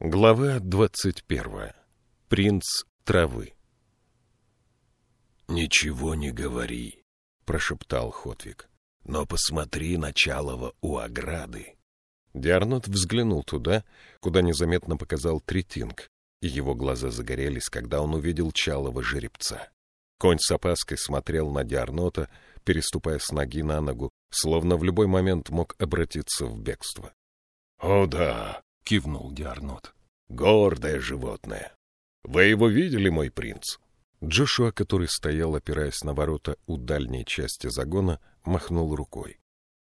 Глава двадцать первая. Принц травы. «Ничего не говори», — прошептал Хотвик. «Но посмотри на Чалова у ограды». Диарнот взглянул туда, куда незаметно показал Третинг, и его глаза загорелись, когда он увидел Чалова жеребца. Конь с опаской смотрел на Диарнота, переступая с ноги на ногу, словно в любой момент мог обратиться в бегство. «О да, — кивнул Диарнот. «Гордое животное. Вы его видели, мой принц?» Джошуа, который стоял, опираясь на ворота у дальней части загона, махнул рукой.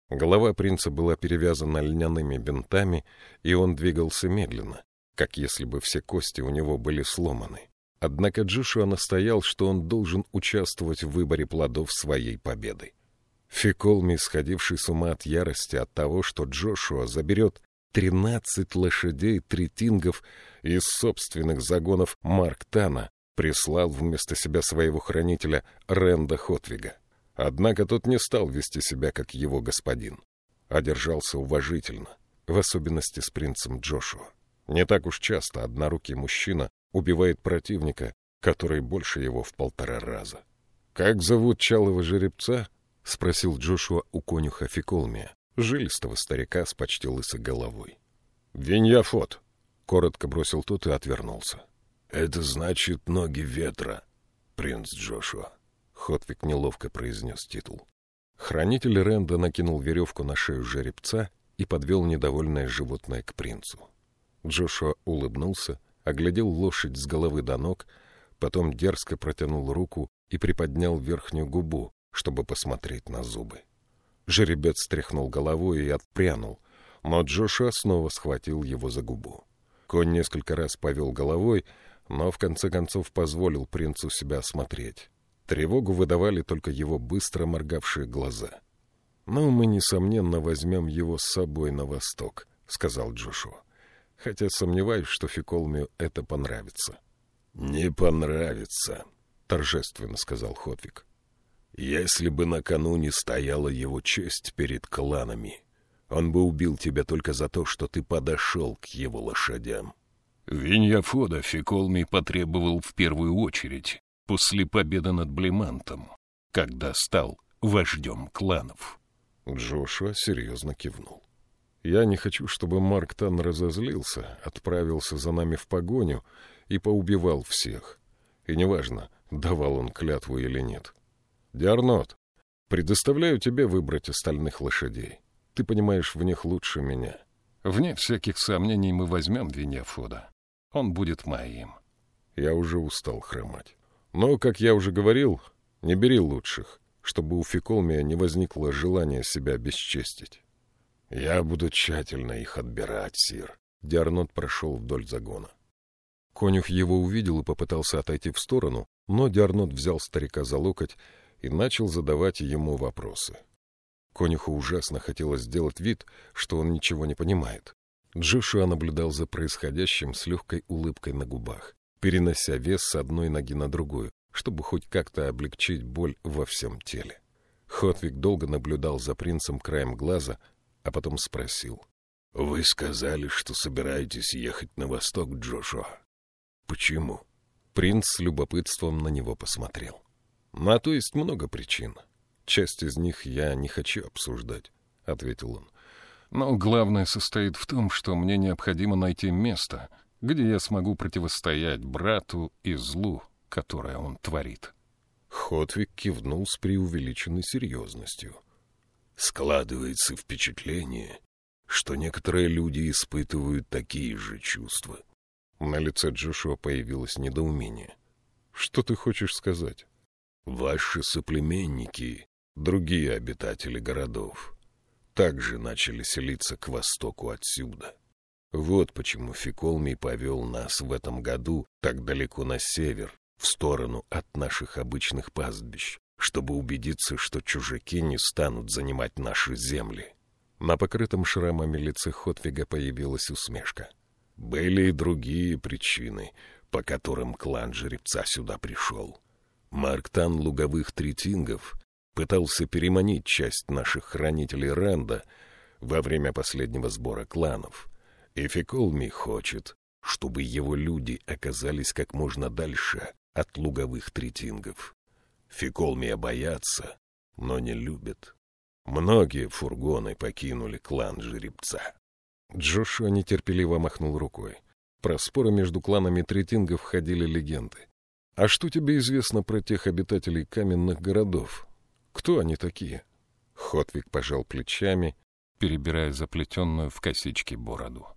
Голова принца была перевязана льняными бинтами, и он двигался медленно, как если бы все кости у него были сломаны. Однако Джошуа настоял, что он должен участвовать в выборе плодов своей победы. Фиколми, сходивший с ума от ярости от того, что Джошуа заберет тринадцать лошадей третингов из собственных загонов Марктана прислал вместо себя своего хранителя Ренда Хотвига. Однако тот не стал вести себя как его господин, а держался уважительно, в особенности с принцем Джошуа. Не так уж часто однорукий мужчина убивает противника, который больше его в полтора раза. «Как зовут чалого жеребца?» — спросил Джошуа у конюха Фиколмия жилистого старика с почти лысой головой. «Виньяфот!» — коротко бросил тот и отвернулся. «Это значит ноги ветра, принц Джошуа», — Хотвик неловко произнес титул. Хранитель Ренда накинул веревку на шею жеребца и подвел недовольное животное к принцу. Джошуа улыбнулся, оглядел лошадь с головы до ног, потом дерзко протянул руку и приподнял верхнюю губу, чтобы посмотреть на зубы. Жеребец стряхнул головой и отпрянул, но Джоша снова схватил его за губу. Конь несколько раз повел головой, но в конце концов позволил принцу себя осмотреть. Тревогу выдавали только его быстро моргавшие глаза. «Ну, мы, несомненно, возьмем его с собой на восток», — сказал Джошуа. «Хотя сомневаюсь, что Фиколмию это понравится». «Не понравится», — торжественно сказал Хотвик. Если бы накануне стояла его честь перед кланами, он бы убил тебя только за то, что ты подошел к его лошадям. Виньяфода Фиколми потребовал в первую очередь после победы над Блемантом, когда стал вождем кланов. Джошуа серьезно кивнул. Я не хочу, чтобы Марк Тан разозлился, отправился за нами в погоню и поубивал всех. И неважно, давал он клятву или нет. Диарнот, предоставляю тебе выбрать остальных лошадей. Ты понимаешь в них лучше меня. Вне всяких сомнений мы возьмем Виньяфода. Он будет моим. Я уже устал хромать. Но, как я уже говорил, не бери лучших, чтобы у Фиколмия не возникло желания себя обесчестить. Я буду тщательно их отбирать, сир. Диарнот прошел вдоль загона. Конюх его увидел и попытался отойти в сторону, но Диарнот взял старика за локоть и начал задавать ему вопросы. Конюху ужасно хотелось сделать вид, что он ничего не понимает. Джошуа наблюдал за происходящим с легкой улыбкой на губах, перенося вес с одной ноги на другую, чтобы хоть как-то облегчить боль во всем теле. Хотвик долго наблюдал за принцем краем глаза, а потом спросил. — Вы сказали, что собираетесь ехать на восток, Джошуа. Почему? Принц с любопытством на него посмотрел. На то есть много причин. Часть из них я не хочу обсуждать, — ответил он. Но главное состоит в том, что мне необходимо найти место, где я смогу противостоять брату и злу, которое он творит. Хотвик кивнул с преувеличенной серьезностью. Складывается впечатление, что некоторые люди испытывают такие же чувства. На лице Джошуа появилось недоумение. Что ты хочешь сказать? Ваши соплеменники, другие обитатели городов, также начали селиться к востоку отсюда. Вот почему Фиколмий повел нас в этом году так далеко на север, в сторону от наших обычных пастбищ, чтобы убедиться, что чужаки не станут занимать наши земли. На покрытом шрамами лице Хотвига появилась усмешка. Были и другие причины, по которым клан жеребца сюда пришел. Марктан луговых третингов пытался переманить часть наших хранителей Ренда во время последнего сбора кланов, и Фиколми хочет, чтобы его люди оказались как можно дальше от луговых третингов. Фиколмия боятся, но не любят. Многие фургоны покинули клан жеребца. Джошуа нетерпеливо махнул рукой. Про споры между кланами третингов ходили легенды. «А что тебе известно про тех обитателей каменных городов? Кто они такие?» Хотвик пожал плечами, перебирая заплетенную в косички бороду.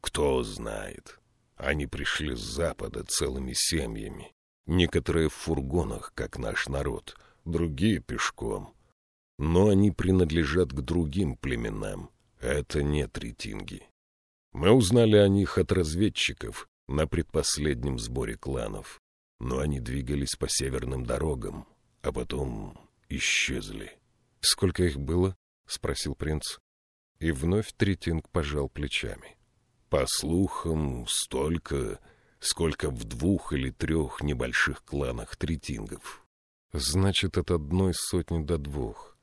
«Кто знает. Они пришли с запада целыми семьями. Некоторые в фургонах, как наш народ, другие пешком. Но они принадлежат к другим племенам. Это не третинги. Мы узнали о них от разведчиков на предпоследнем сборе кланов. Но они двигались по северным дорогам, а потом исчезли. — Сколько их было? — спросил принц. И вновь Третинг пожал плечами. По слухам, столько, сколько в двух или трех небольших кланах третингов. Значит, от одной сотни до двух.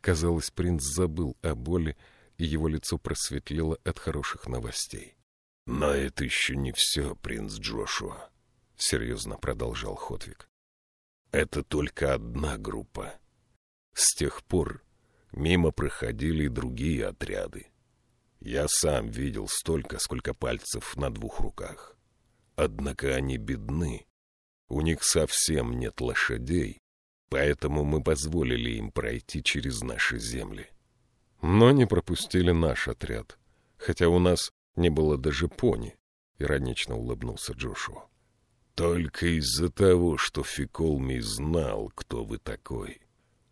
Казалось, принц забыл о боли, и его лицо просветлело от хороших новостей. — Но это еще не все, принц Джошуа, — серьезно продолжал Хотвик. — Это только одна группа. С тех пор мимо проходили другие отряды. Я сам видел столько, сколько пальцев на двух руках. Однако они бедны. У них совсем нет лошадей, поэтому мы позволили им пройти через наши земли. Но не пропустили наш отряд, хотя у нас не было даже пони, — иронично улыбнулся Джошуа. Только из-за того, что Фиколми знал, кто вы такой.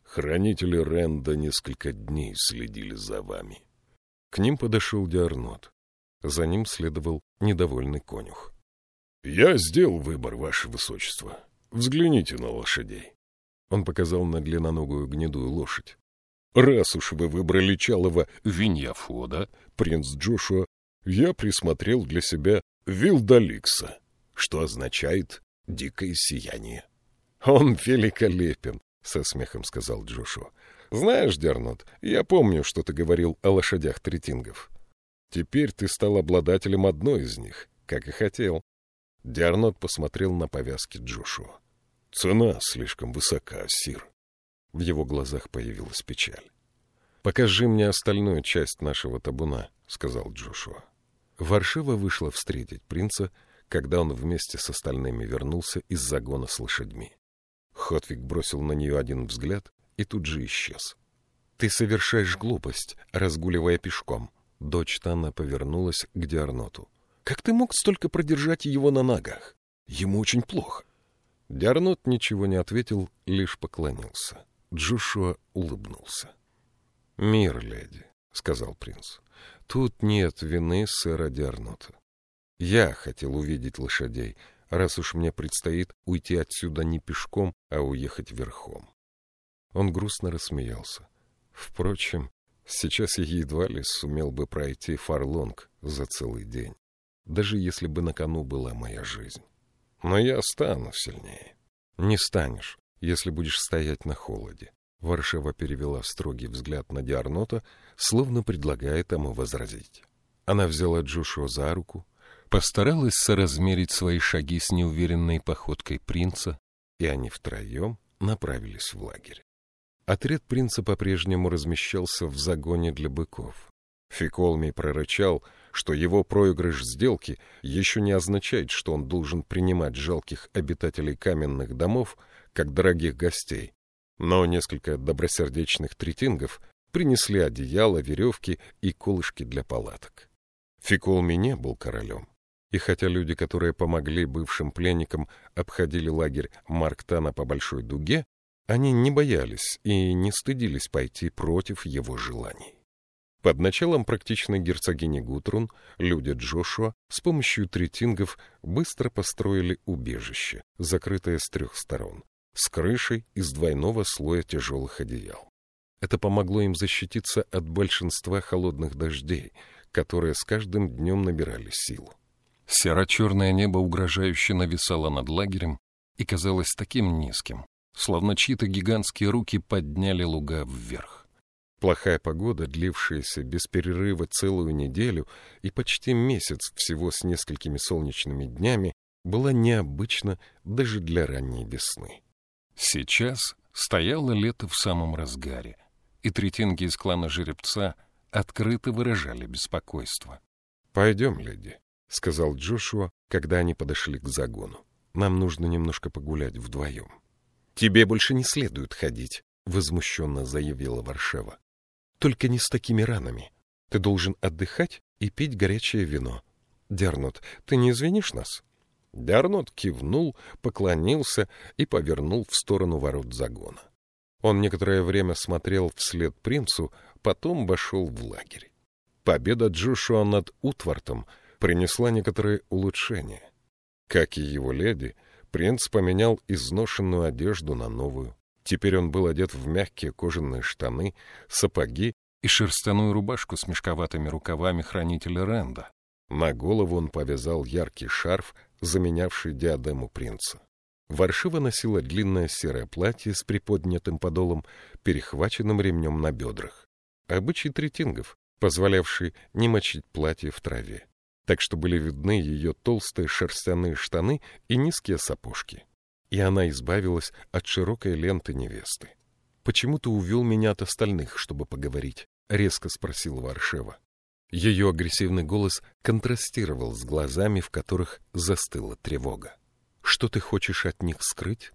Хранители Ренда несколько дней следили за вами. — к ним подошел Диарнот. За ним следовал недовольный конюх. — Я сделал выбор, ваше высочество. Взгляните на лошадей. Он показал на длинноногую гнедую лошадь. — Раз уж вы выбрали Чалова Виньяфода, принц Джошуа, я присмотрел для себя Вилдаликса, что означает «дикое сияние». — Он великолепен, — со смехом сказал Джошуа. Знаешь, Дернот, я помню, что ты говорил о лошадях третингов. Теперь ты стал обладателем одной из них, как и хотел. Диарнот посмотрел на повязки Джошуа. Цена слишком высока, Сир. В его глазах появилась печаль. «Покажи мне остальную часть нашего табуна», — сказал Джошуа. Варшава вышла встретить принца, когда он вместе с остальными вернулся из загона с лошадьми. Хотвик бросил на нее один взгляд и тут же исчез. «Ты совершаешь глупость, разгуливая пешком». Дочь Танна повернулась к Диарноту. «Как ты мог столько продержать его на ногах? Ему очень плохо». Диарнот ничего не ответил, лишь поклонился. Джошуа улыбнулся. «Мир, леди», — сказал принц. «Тут нет вины сэра Диарнота. Я хотел увидеть лошадей, раз уж мне предстоит уйти отсюда не пешком, а уехать верхом. Он грустно рассмеялся. Впрочем, сейчас я едва ли сумел бы пройти фарлонг за целый день, даже если бы на кону была моя жизнь. Но я стану сильнее. Не станешь, если будешь стоять на холоде. Варшава перевела строгий взгляд на Диарнота, словно предлагая тому возразить. Она взяла Джошуа за руку, постаралась соразмерить свои шаги с неуверенной походкой принца, и они втроем направились в лагерь. Отряд принца по-прежнему размещался в загоне для быков. Фиколмий прорычал, что его проигрыш сделки еще не означает, что он должен принимать жалких обитателей каменных домов как дорогих гостей. Но несколько добросердечных третингов принесли одеяло, веревки и колышки для палаток. Фиколми не был королем. И хотя люди, которые помогли бывшим пленникам, обходили лагерь Марктана по большой дуге, они не боялись и не стыдились пойти против его желаний. Под началом практичной герцогини Гутрун люди Джошуа с помощью третингов быстро построили убежище, закрытое с трех сторон, с крышей из двойного слоя тяжелых одеял. Это помогло им защититься от большинства холодных дождей, которые с каждым днем набирали силу. Серо-черное небо угрожающе нависало над лагерем и казалось таким низким, словно чьи-то гигантские руки подняли луга вверх. Плохая погода, длившаяся без перерыва целую неделю и почти месяц всего с несколькими солнечными днями, была необычна даже для ранней весны. Сейчас стояло лето в самом разгаре, и третинги из клана жеребца открыто выражали беспокойство. — Пойдем, леди, — сказал Джошуа, когда они подошли к загону. — Нам нужно немножко погулять вдвоем. — Тебе больше не следует ходить, — возмущенно заявила Варшева. — Только не с такими ранами. Ты должен отдыхать и пить горячее вино. Дернут, ты не извинишь нас? Дернут кивнул, поклонился и повернул в сторону ворот загона. Он некоторое время смотрел вслед принцу, потом вошел в лагерь. Победа Джошуа над Утвартом принесла некоторые улучшения. Как и его леди, принц поменял изношенную одежду на новую. Теперь он был одет в мягкие кожаные штаны, сапоги и шерстяную рубашку с мешковатыми рукавами хранителя Ренда. На голову он повязал яркий шарф, заменявший диадему принца. Варшива носила длинное серое платье с приподнятым подолом, перехваченным ремнем на бедрах. Обычай третингов, позволявший не мочить платье в траве, так что были видны ее толстые шерстяные штаны и низкие сапожки. И она избавилась от широкой ленты невесты. «Почему ты увел меня от остальных, чтобы поговорить?» — резко спросила Варшева. Ее агрессивный голос контрастировал с глазами, в которых застыла тревога. «Что ты хочешь от них скрыть?»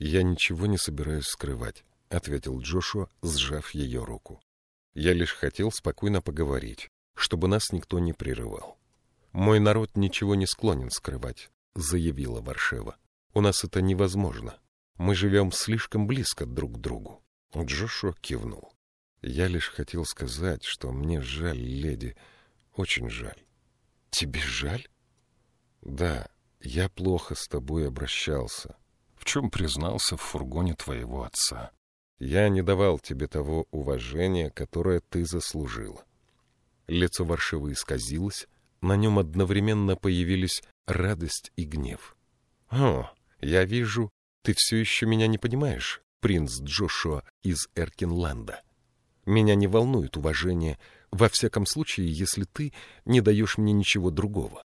«Я ничего не собираюсь скрывать», — ответил Джошуа, сжав ее руку. «Я лишь хотел спокойно поговорить, чтобы нас никто не прерывал». «Мой народ ничего не склонен скрывать», — заявила Варшева. «У нас это невозможно. Мы живем слишком близко друг к другу». Джошуа кивнул. Я лишь хотел сказать, что мне жаль, леди, очень жаль. Тебе жаль? Да, я плохо с тобой обращался. В чем признался в фургоне твоего отца? Я не давал тебе того уважения, которое ты заслужила. Лицо Варшивы исказилось, на нем одновременно появились радость и гнев. «О, я вижу, ты все еще меня не понимаешь, принц Джошуа из Эркинланда. Меня не волнует уважение, во всяком случае, если ты не даешь мне ничего другого.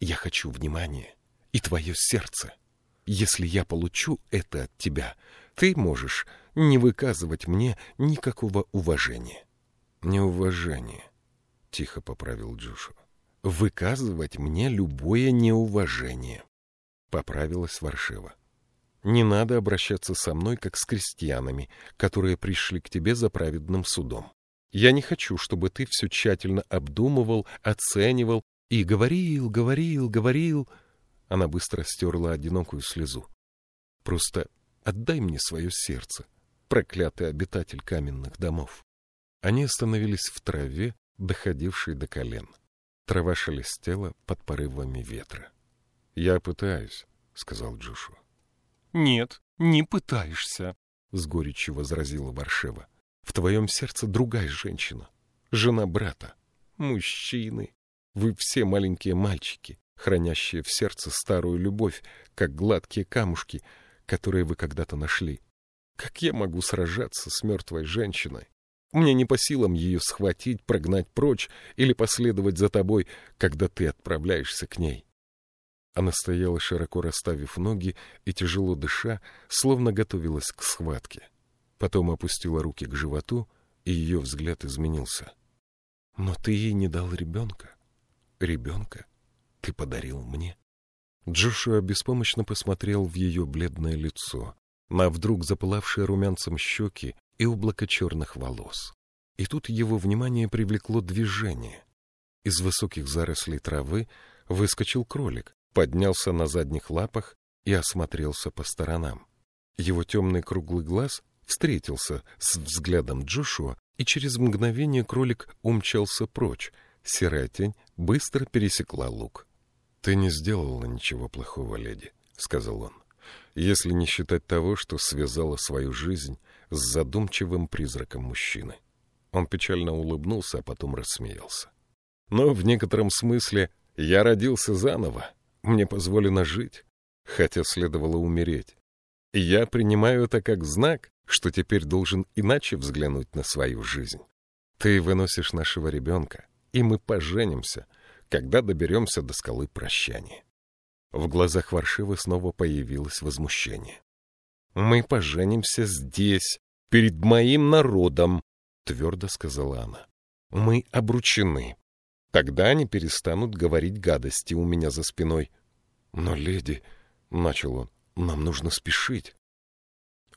Я хочу внимания и твое сердце. Если я получу это от тебя, ты можешь не выказывать мне никакого уважения. Неуважение, — тихо поправил Джошуа. Выказывать мне любое неуважение, — поправилась Варшева. Не надо обращаться со мной, как с крестьянами, которые пришли к тебе за праведным судом. Я не хочу, чтобы ты все тщательно обдумывал, оценивал и говорил, говорил, говорил. Она быстро стерла одинокую слезу. Просто отдай мне свое сердце, проклятый обитатель каменных домов. Они остановились в траве, доходившей до колен. Трава шелестела под порывами ветра. — Я пытаюсь, — сказал Джошуа. «Нет, не пытаешься», — с горечью возразила Варшева. «В твоем сердце другая женщина, жена брата, мужчины. Вы все маленькие мальчики, хранящие в сердце старую любовь, как гладкие камушки, которые вы когда-то нашли. Как я могу сражаться с мертвой женщиной? Мне не по силам ее схватить, прогнать прочь или последовать за тобой, когда ты отправляешься к ней. Она стояла, широко расставив ноги и тяжело дыша, словно готовилась к схватке. Потом опустила руки к животу, и ее взгляд изменился. «Но ты ей не дал ребенка. Ребенка ты подарил мне». Джошуа беспомощно посмотрел в ее бледное лицо, на вдруг запылавшие румянцем щеки и облако черных волос. И тут его внимание привлекло движение. Из высоких зарослей травы выскочил кролик, поднялся на задних лапах и осмотрелся по сторонам. Его темный круглый глаз встретился с взглядом Джошуа, и через мгновение кролик умчался прочь. Серая тень быстро пересекла луг. — Ты не сделала ничего плохого, леди, — сказал он, — если не считать того, что связала свою жизнь с задумчивым призраком мужчины. Он печально улыбнулся, а потом рассмеялся. Но в некотором смысле я родился заново, мне позволено жить, хотя следовало умереть. Я принимаю это как знак, что теперь должен иначе взглянуть на свою жизнь. Ты выносишь нашего ребенка, и мы поженимся, когда доберемся до скалы прощания. В глазах Варшивы снова появилось возмущение. «Мы поженимся здесь, перед моим народом», — твердо сказала она. «Мы обручены. Тогда они перестанут говорить гадости у меня за спиной». «Но, леди», — начал он, — «нам нужно спешить».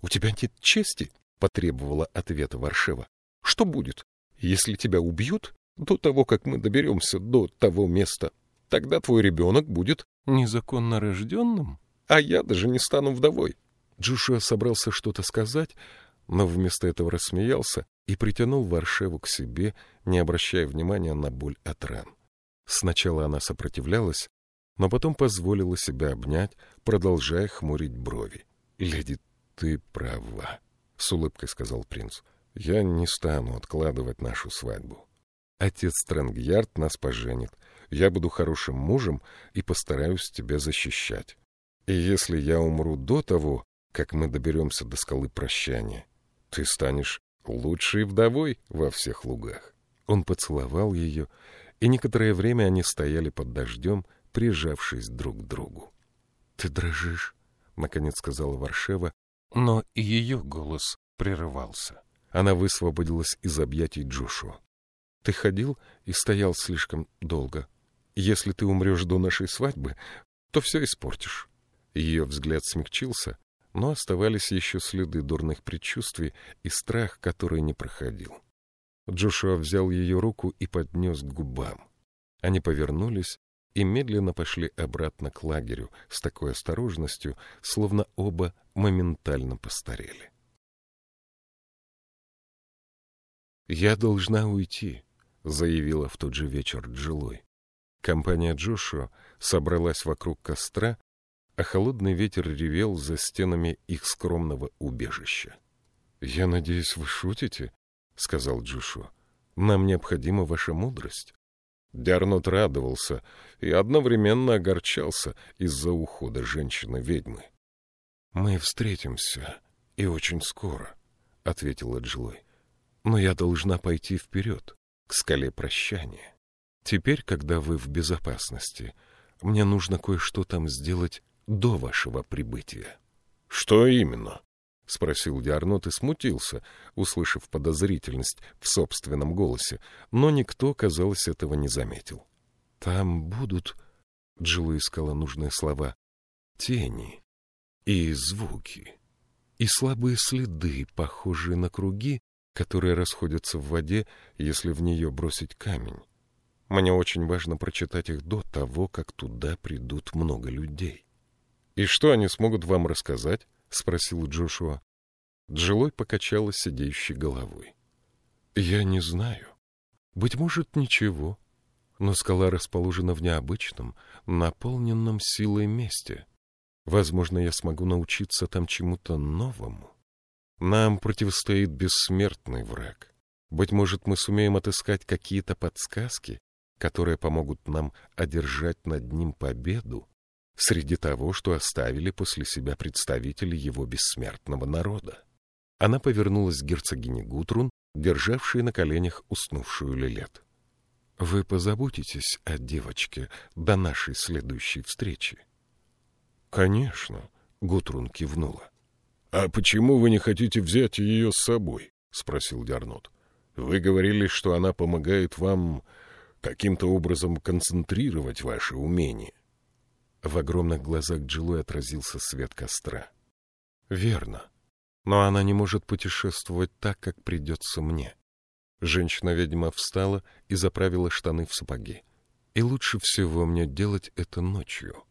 «У тебя нет чести?» — потребовала ответа Варшева. «Что будет, если тебя убьют до того, как мы доберемся до того места? Тогда твой ребенок будет незаконно рожденным, а я даже не стану вдовой». Джушуа собрался что-то сказать, но вместо этого рассмеялся и притянул Варшеву к себе, не обращая внимания на боль от ран. Сначала она сопротивлялась, но потом позволила себя обнять, продолжая хмурить брови. «Леди, ты права», — с улыбкой сказал принц. «Я не стану откладывать нашу свадьбу. Отец Стрэнгьярд нас поженит. Я буду хорошим мужем и постараюсь тебя защищать. И если я умру до того, как мы доберемся до скалы прощания, ты станешь лучшей вдовой во всех лугах. Он поцеловал ее, и некоторое время они стояли под дождем, прижавшись друг к другу. — Ты дрожишь, — наконец сказала Варшева, но и ее голос прерывался. Она высвободилась из объятий Джошуа. — Ты ходил и стоял слишком долго. Если ты умрешь до нашей свадьбы, то все испортишь. Ее взгляд смягчился, но оставались еще следы дурных предчувствий и страх, который не проходил. Джошуа взял ее руку и поднес к губам. Они повернулись и медленно пошли обратно к лагерю с такой осторожностью, словно оба моментально постарели. «Я должна уйти», — заявила в тот же вечер Джилой. Компания Джошуа собралась вокруг костра а холодный ветер ревел за стенами их скромного убежища. — Я надеюсь, вы шутите? — сказал Джушуа. — Нам необходима ваша мудрость. Диарнот радовался и одновременно огорчался из-за ухода женщины-ведьмы. — Мы встретимся, и очень скоро, — ответила Джилой. — Но я должна пойти вперед, к скале прощания. Теперь, когда вы в безопасности, мне нужно кое-что там сделать до вашего прибытия. — Что именно? — спросил Диарнот и смутился, услышав подозрительность в собственном голосе, но никто, казалось, этого не заметил. — Там будут... — Джилу искала нужные слова. — Тени и звуки, и слабые следы, похожие на круги, которые расходятся в воде, если в нее бросить камень. Мне очень важно прочитать их до того, как туда придут много людей. «И что они смогут вам рассказать?» — спросил Джошуа. Джилой покачала сидящей головой. «Я не знаю. Быть может, ничего. Но скала расположена в необычном, наполненном силой месте. Возможно, я смогу научиться там чему-то новому. Нам противостоит бессмертный враг. Быть может, мы сумеем отыскать какие-то подсказки, которые помогут нам одержать над ним победу среди того, что оставили после себя представители его бессмертного народа. Она повернулась к герцогине Гутрун, державшей на коленях уснувшую Лилет. — Вы позаботитесь о девочке до нашей следующей встречи? — Конечно, — Гутрун кивнула. — А почему вы не хотите взять ее с собой? — спросил Диарнот. — Вы говорили, что она помогает вам каким-то образом концентрировать ваши умения. В огромных глазах Джилой отразился свет костра. «Верно. Но она не может путешествовать так, как придется мне». Женщина-ведьма встала и заправила штаны в сапоги. «И лучше всего мне делать это ночью».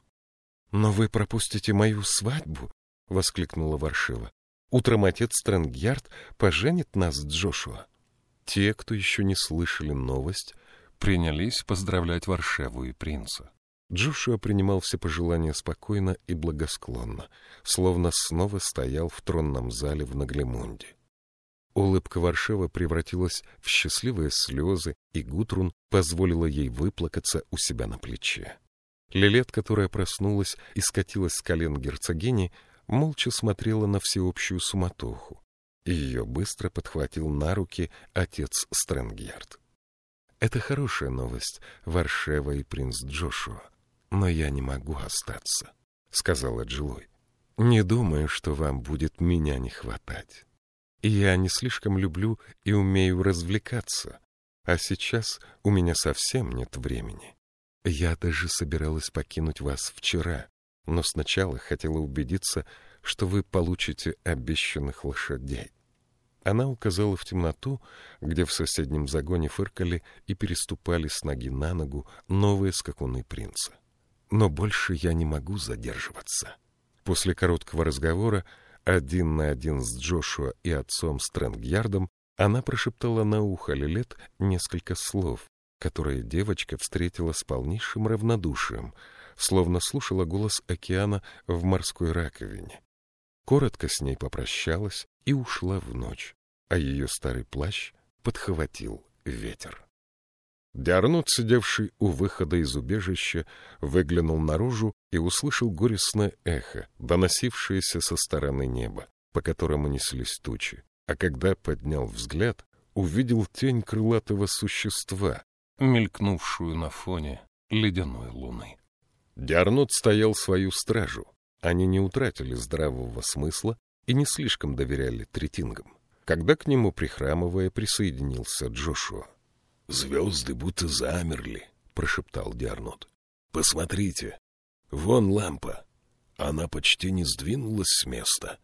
«Но вы пропустите мою свадьбу?» — воскликнула Варшива. «Утром отец Стрэнгьярд поженит нас с Джошуа». Те, кто еще не слышали новость, принялись поздравлять Варшеву и принца. Джошуа принимал все пожелания спокойно и благосклонно, словно снова стоял в тронном зале в Наглемунде. Улыбка Варшева превратилась в счастливые слезы, и Гутрун позволила ей выплакаться у себя на плече. Лилет, которая проснулась и скатилась с колен герцогини, молча смотрела на всеобщую суматоху, и ее быстро подхватил на руки отец Стрэнгьярд. «Это хорошая новость, Варшева и принц Джошуа, но я не могу остаться», — сказала Джилой. «Не думаю, что вам будет меня не хватать. Я не слишком люблю и умею развлекаться, а сейчас у меня совсем нет времени. Я даже собиралась покинуть вас вчера, но сначала хотела убедиться, что вы получите обещанных лошадей. Она указала в темноту, где в соседнем загоне фыркали и переступали с ноги на ногу новые скакуны принца. Но больше я не могу задерживаться. После короткого разговора один на один с Джошуа и отцом Стрэнгьярдом она прошептала на ухо Лилет несколько слов, которые девочка встретила с полнейшим равнодушием, словно слушала голос океана в морской раковине. Коротко с ней попрощалась и ушла в ночь, а ее старый плащ подхватил ветер. Диарнот, сидевший у выхода из убежища, выглянул наружу и услышал горестное эхо, доносившееся со стороны неба, по которому неслись тучи. А когда поднял взгляд, увидел тень крылатого существа, мелькнувшую на фоне ледяной луны. Диарнот стоял свою стражу. Они не утратили здравого смысла и не слишком доверяли третингам. Когда к нему, прихрамывая, присоединился Джошуа. Звезды будто замерли, — прошептал Диарнот. — Посмотрите, вон лампа. Она почти не сдвинулась с места.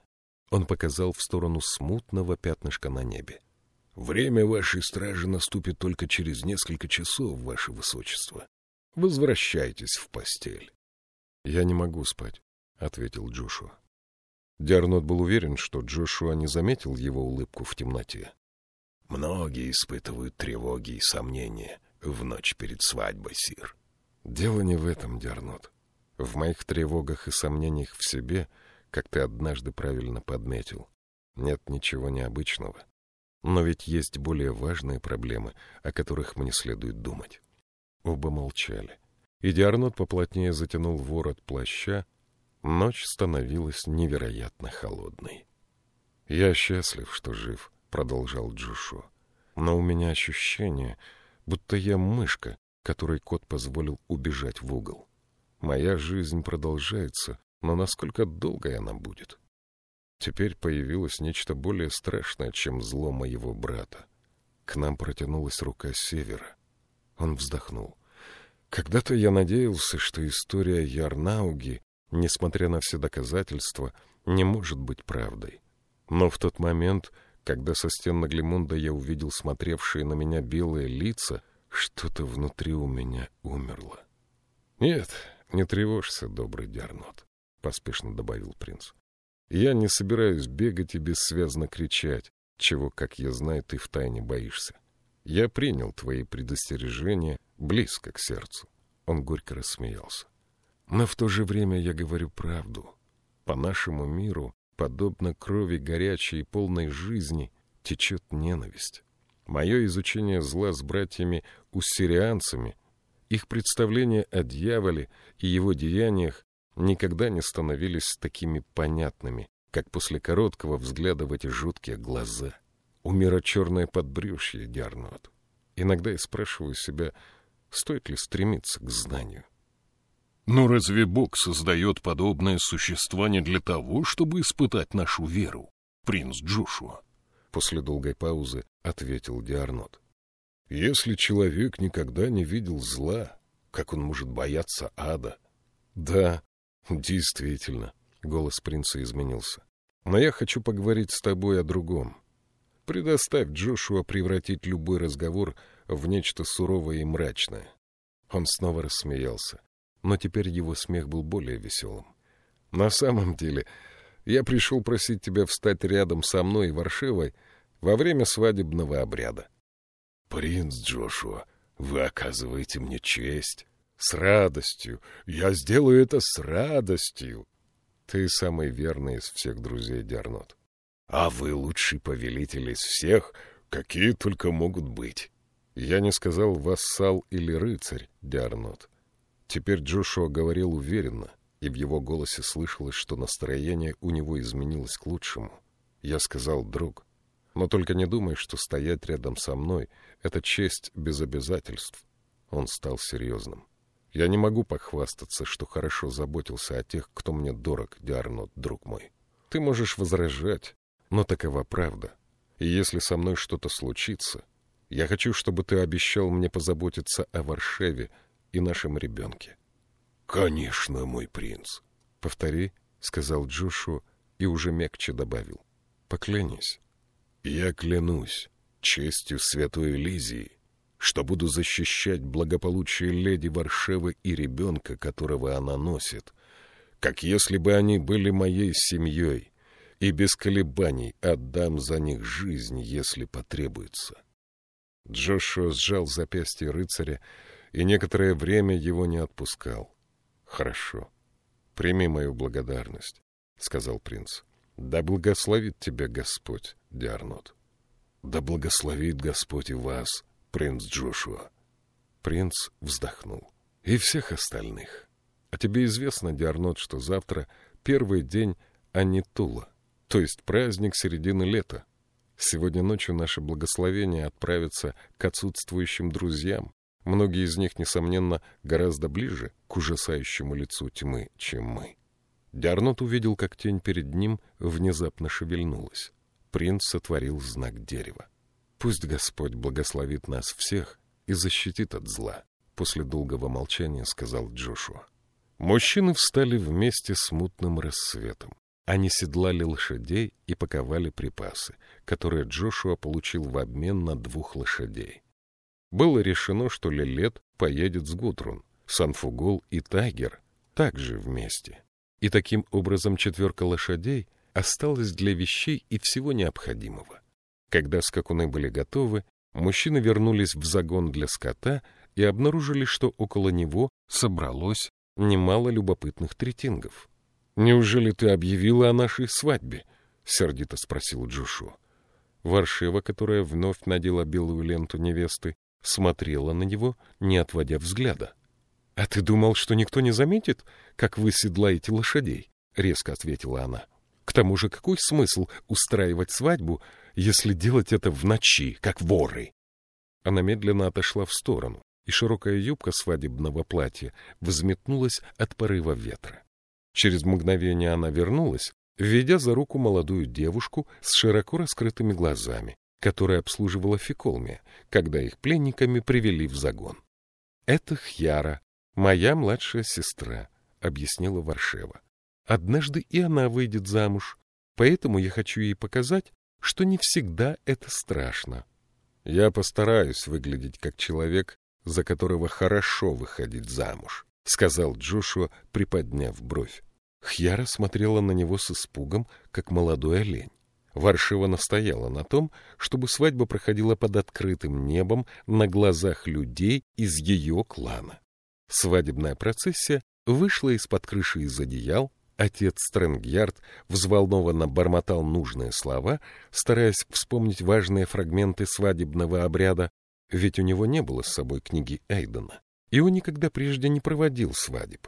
Он показал в сторону смутного пятнышка на небе. — Время вашей стражи наступит только через несколько часов, ваше высочество. Возвращайтесь в постель. — Я не могу спать, — ответил Джошуа. Диарнот был уверен, что Джошуа не заметил его улыбку в темноте. Многие испытывают тревоги и сомнения в ночь перед свадьбой, Сир. Дело не в этом, Диарнот. В моих тревогах и сомнениях в себе, как ты однажды правильно подметил, нет ничего необычного. Но ведь есть более важные проблемы, о которых мне следует думать. Оба молчали. И Диарнот поплотнее затянул ворот плаща. Ночь становилась невероятно холодной. Я счастлив, что жив, продолжал Джошуа. Но у меня ощущение, будто я мышка, которой кот позволил убежать в угол. Моя жизнь продолжается, но насколько долгой она будет? Теперь появилось нечто более страшное, чем зло моего брата. К нам протянулась рука севера. Он вздохнул. Когда-то я надеялся, что история Ярнауги, несмотря на все доказательства, не может быть правдой. Но в тот момент когда со стен Наглимунда я увидел смотревшие на меня белые лица, что-то внутри у меня умерло. — Нет, не тревожься, добрый Диарнот, — поспешно добавил принц. — Я не собираюсь бегать и бессвязно кричать, чего, как я знаю, ты втайне боишься. Я принял твои предостережения близко к сердцу. Он горько рассмеялся. Но в то же время я говорю правду. По нашему миру подобно крови горячей и полной жизни, течет ненависть. Мое изучение зла с братьями-уссирианцами, их представления о дьяволе и его деяниях никогда не становились такими понятными, как после короткого взгляда в эти жуткие глаза. У мира черное подбрюшье, Диарнот. Иногда я спрашиваю себя, стоит ли стремиться к знанию. Но разве Бог создает подобное существо не для того, чтобы испытать нашу веру, принц Джошуа? После долгой паузы ответил Диарнот. Если человек никогда не видел зла, как он может бояться ада? Да, действительно, голос принца изменился. Но я хочу поговорить с тобой о другом. Предоставь Джошуа превратить любой разговор в нечто суровое и мрачное. Он снова рассмеялся но теперь его смех был более веселым. «На самом деле, я пришел просить тебя встать рядом со мной и Варшевой во время свадебного обряда». «Принц Джошуа, вы оказываете мне честь». «С радостью. Я сделаю это с радостью. Ты самый верный из всех друзей, Диарнот». «А вы лучший повелитель из всех, какие только могут быть». «Я не сказал вассал или рыцарь, Диарнот. Теперь Джошуа говорил уверенно, и в его голосе слышалось, что настроение у него изменилось к лучшему. Я сказал, друг, но только не думай, что стоять рядом со мной — это честь без обязательств. Он стал серьезным. Я не могу похвастаться, что хорошо заботился о тех, кто мне дорог, Диарнот, друг мой. Ты можешь возражать, но такова правда. И если со мной что-то случится, я хочу, чтобы ты обещал мне позаботиться о Варшеве и нашем ребенке. — Конечно, мой принц. — Повтори, — сказал Джошу и уже мягче добавил. — Поклянись. — Я клянусь честью святой Элизии, что буду защищать благополучие леди Варшевы и ребенка, которого она носит, как если бы они были моей семьей, и без колебаний отдам за них жизнь, если потребуется. Джошуа сжал запястье рыцаря и некоторое время его не отпускал. — Хорошо. Прими мою благодарность, — сказал принц. — Да благословит тебя Господь, Диарнот. — Да благословит Господь и вас, принц Джошуа. Принц вздохнул. — И всех остальных. А тебе известно, Диарнот, что завтра первый день Анитула то есть праздник середины лета. Сегодня ночью наше благословение отправится к отсутствующим друзьям. Многие из них, несомненно, гораздо ближе к ужасающему лицу тьмы, чем мы. Диарнот увидел, как тень перед ним внезапно шевельнулась. Принц сотворил знак дерева. «Пусть Господь благословит нас всех и защитит от зла», — после долгого молчания сказал Джошуа. Мужчины встали вместе с мутным рассветом. Они седлали лошадей и паковали припасы, которые Джошуа получил в обмен на двух лошадей. Было решено, что Лилет поедет с Гутрун, Санфугол и Тайгер также вместе. И таким образом четверка лошадей осталась для вещей и всего необходимого. Когда скакуны были готовы, мужчины вернулись в загон для скота и обнаружили, что около него собралось немало любопытных третингов. «Неужели ты объявила о нашей свадьбе?» — сердито спросил Джошу. Варшева, которая вновь надела белую ленту невесты, смотрела на него, не отводя взгляда. — А ты думал, что никто не заметит, как вы седлаете лошадей? — резко ответила она. — К тому же какой смысл устраивать свадьбу, если делать это в ночи, как воры? Она медленно отошла в сторону, и широкая юбка свадебного платья взметнулась от порыва ветра. Через мгновение она вернулась, ведя за руку молодую девушку с широко раскрытыми глазами, которая обслуживала Фиколме, когда их пленниками привели в загон. — Это Хьяра, моя младшая сестра, — объяснила Варшева. — Однажды и она выйдет замуж, поэтому я хочу ей показать, что не всегда это страшно. Я постараюсь выглядеть как человек, за которого хорошо выходить замуж, — сказал Джошуа, приподняв бровь. Хьяра смотрела на него с испугом, как молодой олень. Варшива настояла на том, чтобы свадьба проходила под открытым небом на глазах людей из ее клана. Свадебная процессия вышла из-под крыши из одеял, отец Стрэнгьярд взволнованно бормотал нужные слова, стараясь вспомнить важные фрагменты свадебного обряда, ведь у него не было с собой книги Эйдена, и он никогда прежде не проводил свадеб.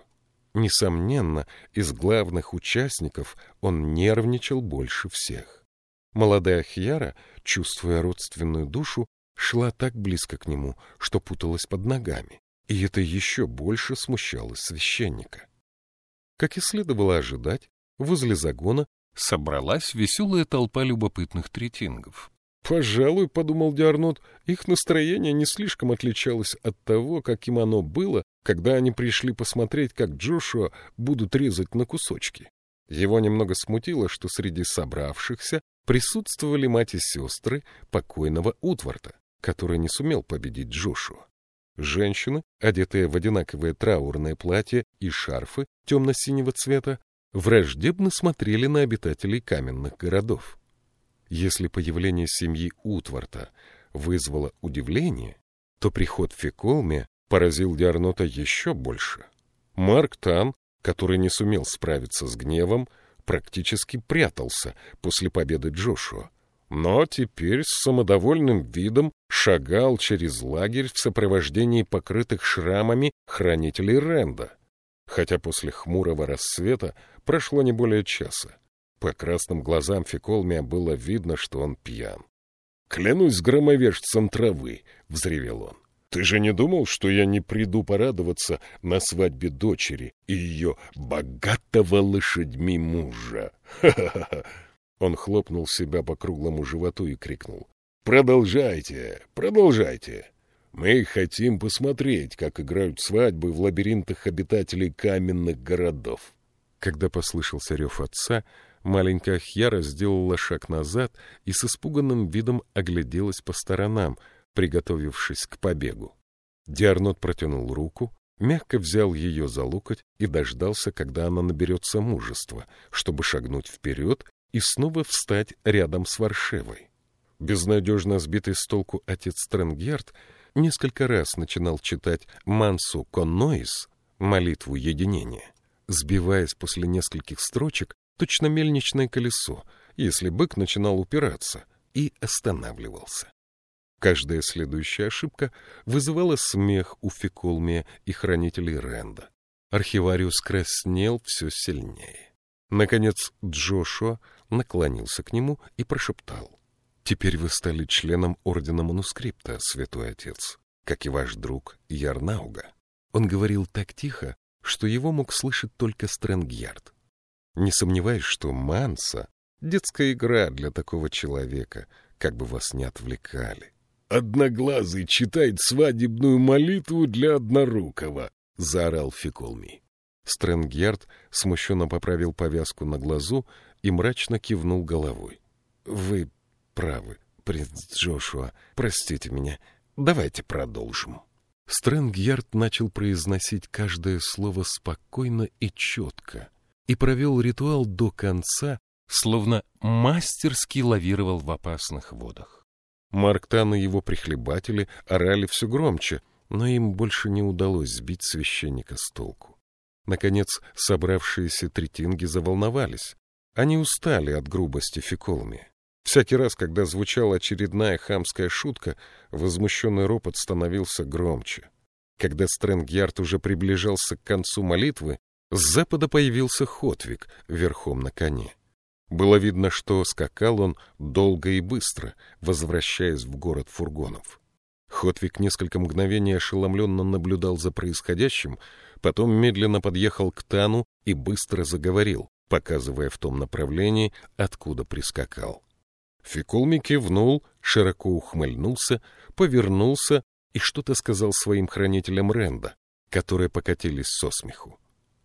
Несомненно, из главных участников он нервничал больше всех. Молодая Хьяра, чувствуя родственную душу, шла так близко к нему, что путалась под ногами, и это еще больше смущало священника. Как и следовало ожидать, возле загона собралась веселая толпа любопытных третингов. Пожалуй, — подумал Диарнот, — их настроение не слишком отличалось от того, каким оно было, когда они пришли посмотреть, как Джошуа будут резать на кусочки. Его немного смутило, что среди собравшихся присутствовали мать и сестры покойного Утварта, который не сумел победить Джошуа. Женщины, одетые в одинаковые траурные платья и шарфы темно-синего цвета, враждебно смотрели на обитателей каменных городов. Если появление семьи Утварта вызвало удивление, то приход Феколме поразил Диарнота еще больше. Марк Тан, который не сумел справиться с гневом, практически прятался после победы Джошуа, но теперь с самодовольным видом шагал через лагерь в сопровождении покрытых шрамами хранителей Ренда. хотя после хмурого рассвета прошло не более часа. По красным глазам Фиколмия было видно, что он пьян. «Клянусь громовержцем травы!» — взревел он. «Ты же не думал, что я не приду порадоваться на свадьбе дочери и ее богатого лошадьми мужа? Ха-ха-ха!» Он хлопнул себя по круглому животу и крикнул. «Продолжайте, продолжайте! Мы хотим посмотреть, как играют свадьбы в лабиринтах обитателей каменных городов». Когда послышался рев отца, маленькая Хьяра сделала шаг назад и с испуганным видом огляделась по сторонам, приготовившись к побегу. Диарнот протянул руку, мягко взял ее за локоть и дождался, когда она наберется мужества, чтобы шагнуть вперед и снова встать рядом с Варшевой. Безнадежно сбитый с толку отец Стрэнгьярд несколько раз начинал читать «Мансу Конноис» — молитву единения сбиваясь после нескольких строчек, точно мельничное колесо, если бык начинал упираться, и останавливался. Каждая следующая ошибка вызывала смех у Фиколмия и хранителей Ренда. Архивариус краснел все сильнее. Наконец Джошуа наклонился к нему и прошептал. «Теперь вы стали членом Ордена Манускрипта, Святой Отец, как и ваш друг Ярнауга». Он говорил так тихо, что его мог слышать только Стрэнгьярд. Не сомневаюсь, что Манса — детская игра для такого человека, как бы вас не отвлекали. «Одноглазый читает свадебную молитву для однорукого!» — заорал Фиколми. Стрэнгьярд смущенно поправил повязку на глазу и мрачно кивнул головой. — Вы правы, принц Джошуа. Простите меня. Давайте продолжим. Стрэнгьярд начал произносить каждое слово спокойно и четко и провел ритуал до конца, словно мастерски лавировал в опасных водах. Марктан и его прихлебатели орали все громче, но им больше не удалось сбить священника с толку. Наконец, собравшиеся третинги заволновались. Они устали от грубости Фиколми. Всякий раз, когда звучала очередная хамская шутка, возмущенный ропот становился громче. Когда Стрэнгьярд уже приближался к концу молитвы, с запада появился Хотвик верхом на коне. Было видно, что скакал он долго и быстро, возвращаясь в город фургонов. Хотвик несколько мгновений ошеломленно наблюдал за происходящим, потом медленно подъехал к Тану и быстро заговорил, показывая в том направлении, откуда прискакал. Фикулми кивнул, широко ухмыльнулся, повернулся и что-то сказал своим хранителям Ренда, которые покатились со смеху.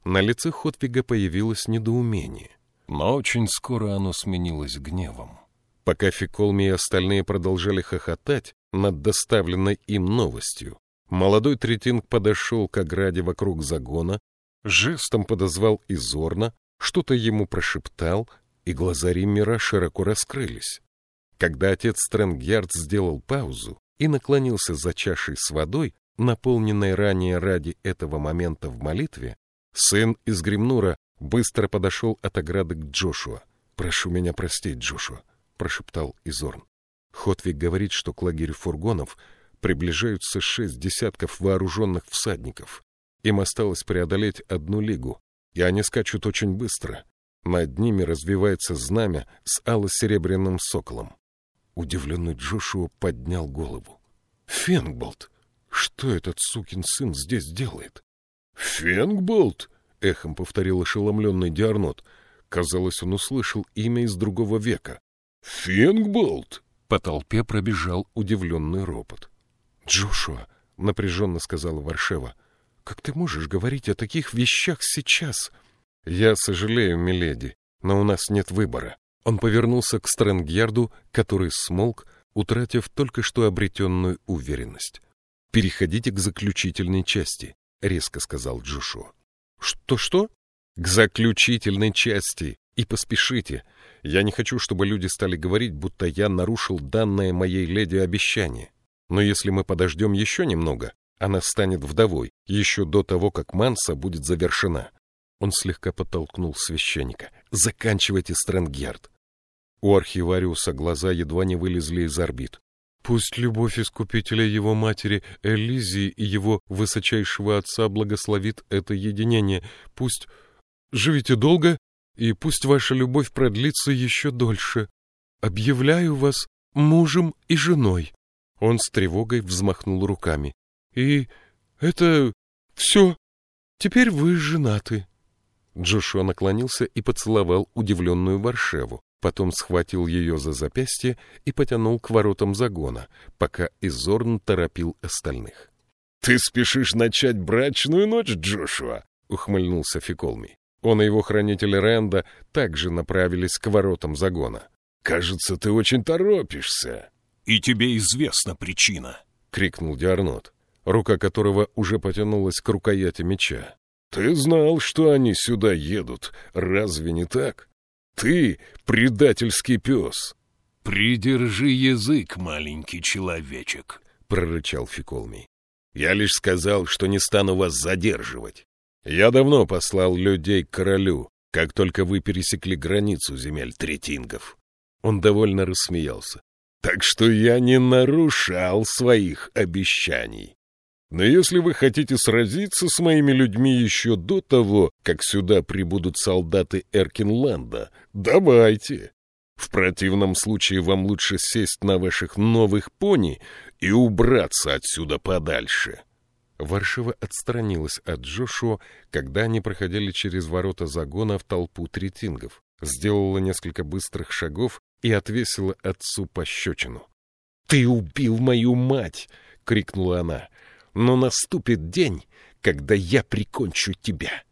На лице Хотвига появилось недоумение, но очень скоро оно сменилось гневом. Пока Фиколми и остальные продолжали хохотать над доставленной им новостью, молодой третинг подошел к ограде вокруг загона, жестом подозвал Изорна, что-то ему прошептал, и глаза Риммера широко раскрылись. Когда отец Стрэнгьярд сделал паузу и наклонился за чашей с водой, наполненной ранее ради этого момента в молитве, сын из Гримнура быстро подошел от ограды к Джошуа. «Прошу меня простить, Джошуа», — прошептал Изорн. Хотвик говорит, что к лагерю фургонов приближаются шесть десятков вооруженных всадников. Им осталось преодолеть одну лигу, и они скачут очень быстро. Над ними развивается знамя с ало-серебряным соколом. Удивленный Джошуа поднял голову. «Фенгболт! Что этот сукин сын здесь делает?» «Фенгболт!» — эхом повторил ошеломленный Диарнот. Казалось, он услышал имя из другого века. «Фенгболт!» По толпе пробежал удивленный ропот. «Джошуа!» — напряженно сказала Варшева. «Как ты можешь говорить о таких вещах сейчас?» «Я сожалею, миледи, но у нас нет выбора. Он повернулся к Стрэнгьярду, который смолк, утратив только что обретенную уверенность. «Переходите к заключительной части», — резко сказал Джошуа. «Что-что?» «К заключительной части. И поспешите. Я не хочу, чтобы люди стали говорить, будто я нарушил данное моей леди обещание. Но если мы подождем еще немного, она станет вдовой, еще до того, как Манса будет завершена. Он слегка подтолкнул священника. «Заканчивайте, Стрэнгьярд!» У архивариуса глаза едва не вылезли из орбит. Пусть любовь Искупителя его матери Элизии и его высочайшего отца благословит это единение. Пусть живите долго, и пусть ваша любовь продлится еще дольше. Объявляю вас мужем и женой. Он с тревогой взмахнул руками. И это все. Теперь вы женаты. Джошуа наклонился и поцеловал удивленную Варшеву. Потом схватил ее за запястье и потянул к воротам загона, пока Изорн торопил остальных. — Ты спешишь начать брачную ночь, Джошуа? — ухмыльнулся Фиколми. Он и его хранитель Ренда также направились к воротам загона. — Кажется, ты очень торопишься. — И тебе известна причина, — крикнул Диарнот, рука которого уже потянулась к рукояти меча. — Ты знал, что они сюда едут, разве не так? Ты предательский пес. — Придержи язык, маленький человечек, — прорычал Фиколми. — Я лишь сказал, что не стану вас задерживать. Я давно послал людей к королю, как только вы пересекли границу земель третингов. Он довольно рассмеялся. Так что я не нарушал своих обещаний. Но если вы хотите сразиться с моими людьми еще до того, как сюда прибудут солдаты Эркинланда, давайте. В противном случае вам лучше сесть на ваших новых пони и убраться отсюда подальше. Варшава отстранилась от Джошуа, когда они проходили через ворота загона в толпу третингов, сделала несколько быстрых шагов и отвесила отцу пощечину. — Ты убил мою мать! — крикнула она но наступит день, когда я прикончу тебя.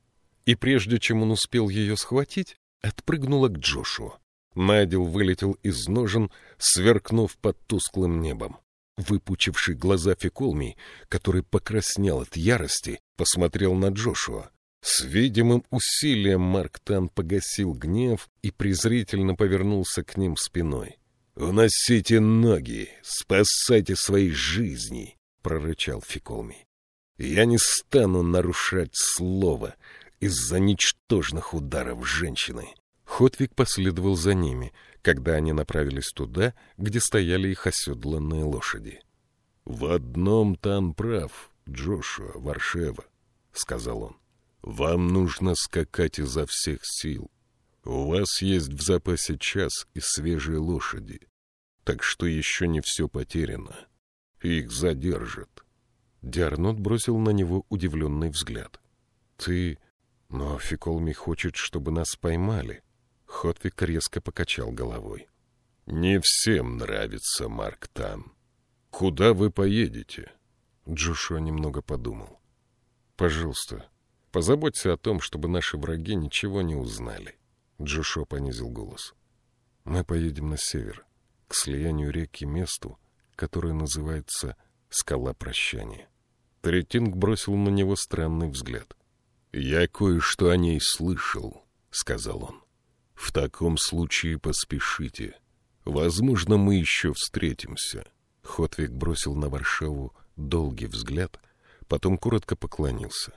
И прежде чем он успел ее схватить, отпрыгнула к Джошу. Надил вылетел из ножен, сверкнув под тусклым небом. Выпучивший глаза Феколми, который покраснел от ярости, посмотрел на Джошуа. С видимым усилием Марк Тан погасил гнев и презрительно повернулся к ним спиной. «Уносите ноги, спасайте свои жизни!» Прорычал Фиколми. «Я не стану нарушать слово из-за ничтожных ударов женщины». Хотвик последовал за ними, когда они направились туда, где стояли их оседланные лошади. — В одном Тан прав, Джошуа, Варшева, — сказал он. — Вам нужно скакать изо всех сил. У вас есть в запасе час и свежие лошади, так что еще не все потеряно. Их задержат. Диарнот бросил на него удивленный взгляд. — Ты... Но Фиколми хочет, чтобы нас поймали. Хотвик резко покачал головой. — Не всем нравится Марк Тан. Куда вы поедете? Джошуа немного подумал. — Пожалуйста, позаботься о том, чтобы наши враги ничего не узнали. Джошуа понизил голос. — Мы поедем на север, к слиянию реки месту, которое называется «Скала прощания». Третинг бросил на него странный взгляд. «Я кое-что о ней слышал», — сказал он. «В таком случае поспешите. Возможно, мы еще встретимся». Хотвик бросил на Варшаву долгий взгляд, потом коротко поклонился.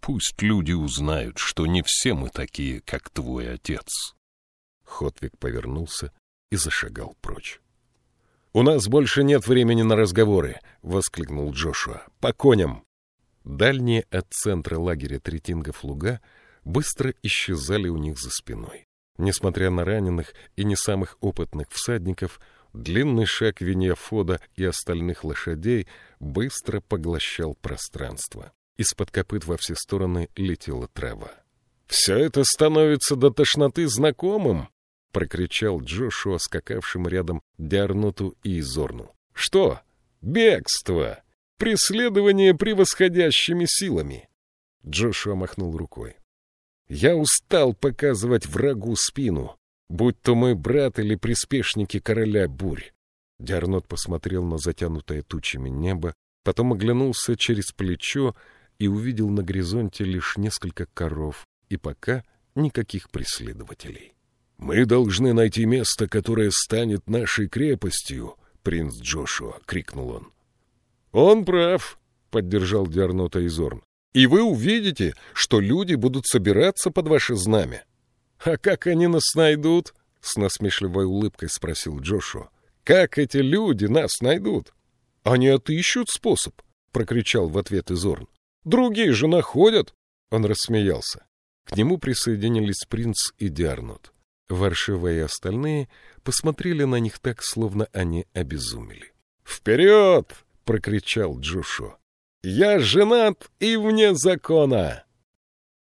«Пусть люди узнают, что не все мы такие, как твой отец». Хотвик повернулся и зашагал прочь. «У нас больше нет времени на разговоры!» — воскликнул Джошуа. «По коням!» Дальние от центра лагеря третингов луга быстро исчезали у них за спиной. Несмотря на раненых и не самых опытных всадников, длинный шаг Виньяфода и остальных лошадей быстро поглощал пространство. Из-под копыт во все стороны летела трава. «Все это становится до тошноты знакомым!» — прокричал Джошуа, скакавшим рядом Диарнуту и Изорну. — Что? Бегство! Преследование превосходящими силами! Джошуа махнул рукой. — Я устал показывать врагу спину, будь то мой брат или приспешники короля бурь. Диарнот посмотрел на затянутое тучами небо, потом оглянулся через плечо и увидел на горизонте лишь несколько коров и пока никаких преследователей. «Мы должны найти место, которое станет нашей крепостью», — принц Джошуа, — крикнул он. «Он прав», — поддержал Диарнота Изорн. «И вы увидите, что люди будут собираться под ваше знамя». «А как они нас найдут?» — с насмешливой улыбкой спросил Джошуа. Как эти люди нас найдут? Они отыщут способ, прокричал в ответ Изорн. Другие же находят. Он рассмеялся. К нему присоединились принц и Диарнот. Варшава и остальные посмотрели на них так, словно они обезумели. «Вперед!» — прокричал Джошо. «Я женат и вне закона!»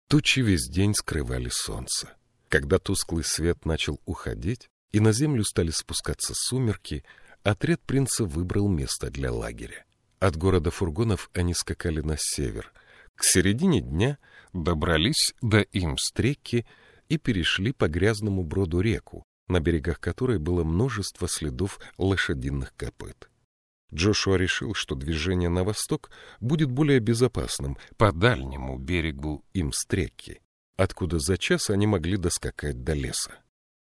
Тучи весь день скрывали солнце. Когда тусклый свет начал уходить, и на землю стали спускаться сумерки, отряд принца выбрал место для лагеря. От города фургонов они скакали на север. К середине дня добрались до Имстреки и перешли по грязному броду реку, на берегах которой было множество следов лошадиных копыт. Джошуа решил, что движение на восток будет более безопасным по дальнему берегу Имстреки, откуда за час они могли доскакать до леса.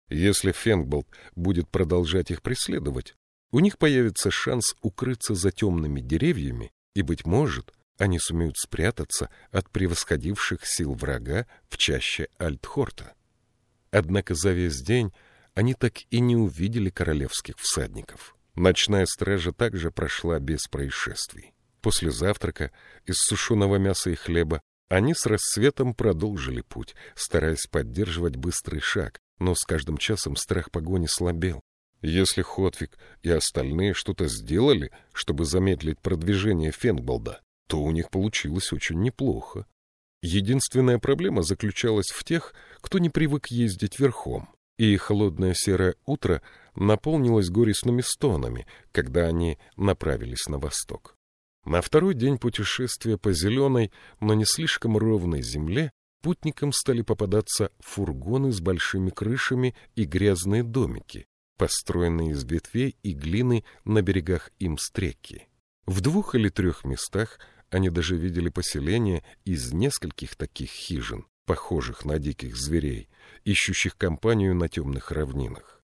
Если Фенгболт будет продолжать их преследовать, у них появится шанс укрыться за темными деревьями, и, быть может, они сумеют спрятаться от превосходивших сил врага в чаще Альтхорта. Однако за весь день они так и не увидели королевских всадников. Ночная стража также прошла без происшествий. После завтрака из сушеного мяса и хлеба они с рассветом продолжили путь, стараясь поддерживать быстрый шаг, но с каждым часом страх погони слабел. Если Хотвик и остальные что-то сделали, чтобы замедлить продвижение Фенгболда, то у них получилось очень неплохо. Единственная проблема заключалась в тех, кто не привык ездить верхом, и холодное серое утро наполнилось горестными стонами, когда они направились на восток. На второй день путешествия по зеленой, но не слишком ровной земле путникам стали попадаться фургоны с большими крышами и грязные домики, построенные из ветвей и глины на берегах Имстреки. В двух или трех местах они даже видели поселения из нескольких таких хижин, похожих на диких зверей, ищущих компанию на темных равнинах.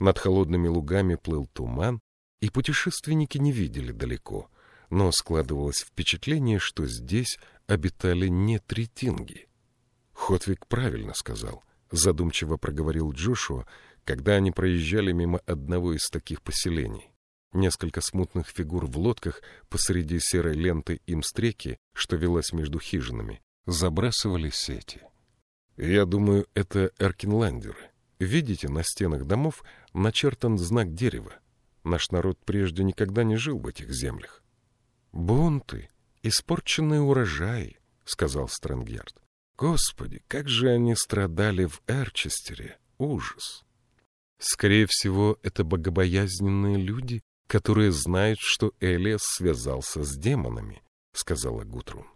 Над холодными лугами плыл туман, и путешественники не видели далеко, но складывалось впечатление, что здесь обитали не третинги. Хотвик правильно сказал, задумчиво проговорил Джошуа, когда они проезжали мимо одного из таких поселений. Несколько смутных фигур в лодках посреди серой ленты имстреки, что велась между хижинами, забрасывали сети. Я думаю, это эркинландеры. Видите, на стенах домов начертан знак дерева. Наш народ прежде никогда не жил в этих землях. Бунты, испорченные урожаи, сказал Стрэнгьярд. Господи, как же они страдали в Эрчестере! Ужас! Скорее всего, это богобоязненные люди, которые знают, что Элиас связался с демонами, — сказала Гутрун.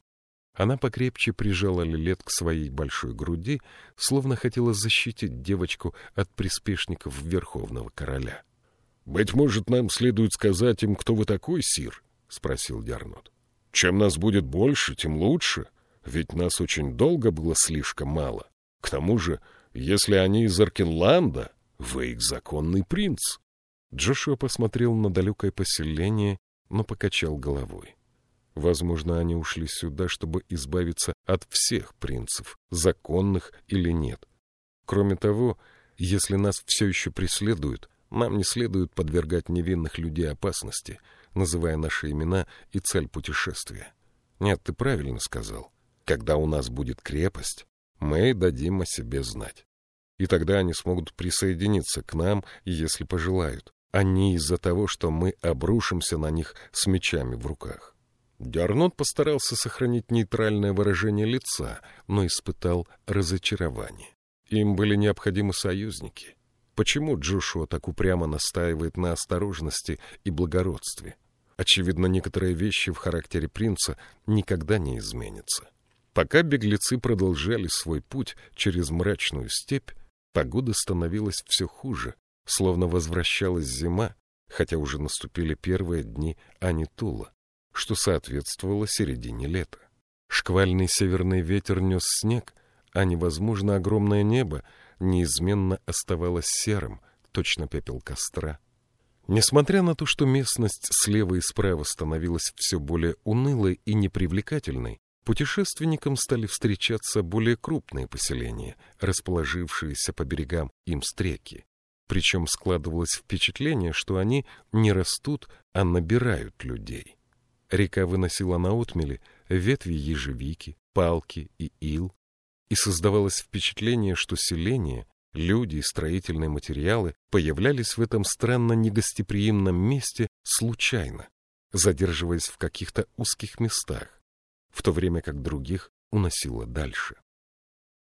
Она покрепче прижала Лилет к своей большой груди, словно хотела защитить девочку от приспешников Верховного Короля. — Быть может, нам следует сказать им, кто вы такой, Сир? — спросил Диарнот. — Чем нас будет больше, тем лучше, ведь нас очень долго было слишком мало. К тому же, если они из Аркенланда, вы их законный принц. Джошуа посмотрел на далекое поселение, но покачал головой. Возможно, они ушли сюда, чтобы избавиться от всех принцев, законных или нет. Кроме того, если нас все еще преследуют, нам не следует подвергать невинных людей опасности, называя наши имена и цель путешествия. Нет, ты правильно сказал. Когда у нас будет крепость, мы дадим о себе знать и тогда они смогут присоединиться к нам, если пожелают, а не из-за того, что мы обрушимся на них с мечами в руках. Дярнот постарался сохранить нейтральное выражение лица, но испытал разочарование. Им были необходимы союзники. Почему Джошуа так упрямо настаивает на осторожности и благородстве? Очевидно, некоторые вещи в характере принца никогда не изменятся. Пока беглецы продолжали свой путь через мрачную степь, Погода становилась все хуже, словно возвращалась зима, хотя уже наступили первые дни Анитула, что соответствовало середине лета. Шквальный северный ветер нес снег, а невозможно огромное небо неизменно оставалось серым, точно пепел костра. Несмотря на то, что местность слева и справа становилась все более унылой и непривлекательной, Путешественникам стали встречаться более крупные поселения, расположившиеся по берегам Имстреки. Причем складывалось впечатление, что они не растут, а набирают людей. Река выносила на отмели ветви ежевики, палки и ил, и создавалось впечатление, что селение, люди и строительные материалы появлялись в этом странно негостеприимном месте случайно, задерживаясь в каких-то узких местах, в то время как других уносило дальше.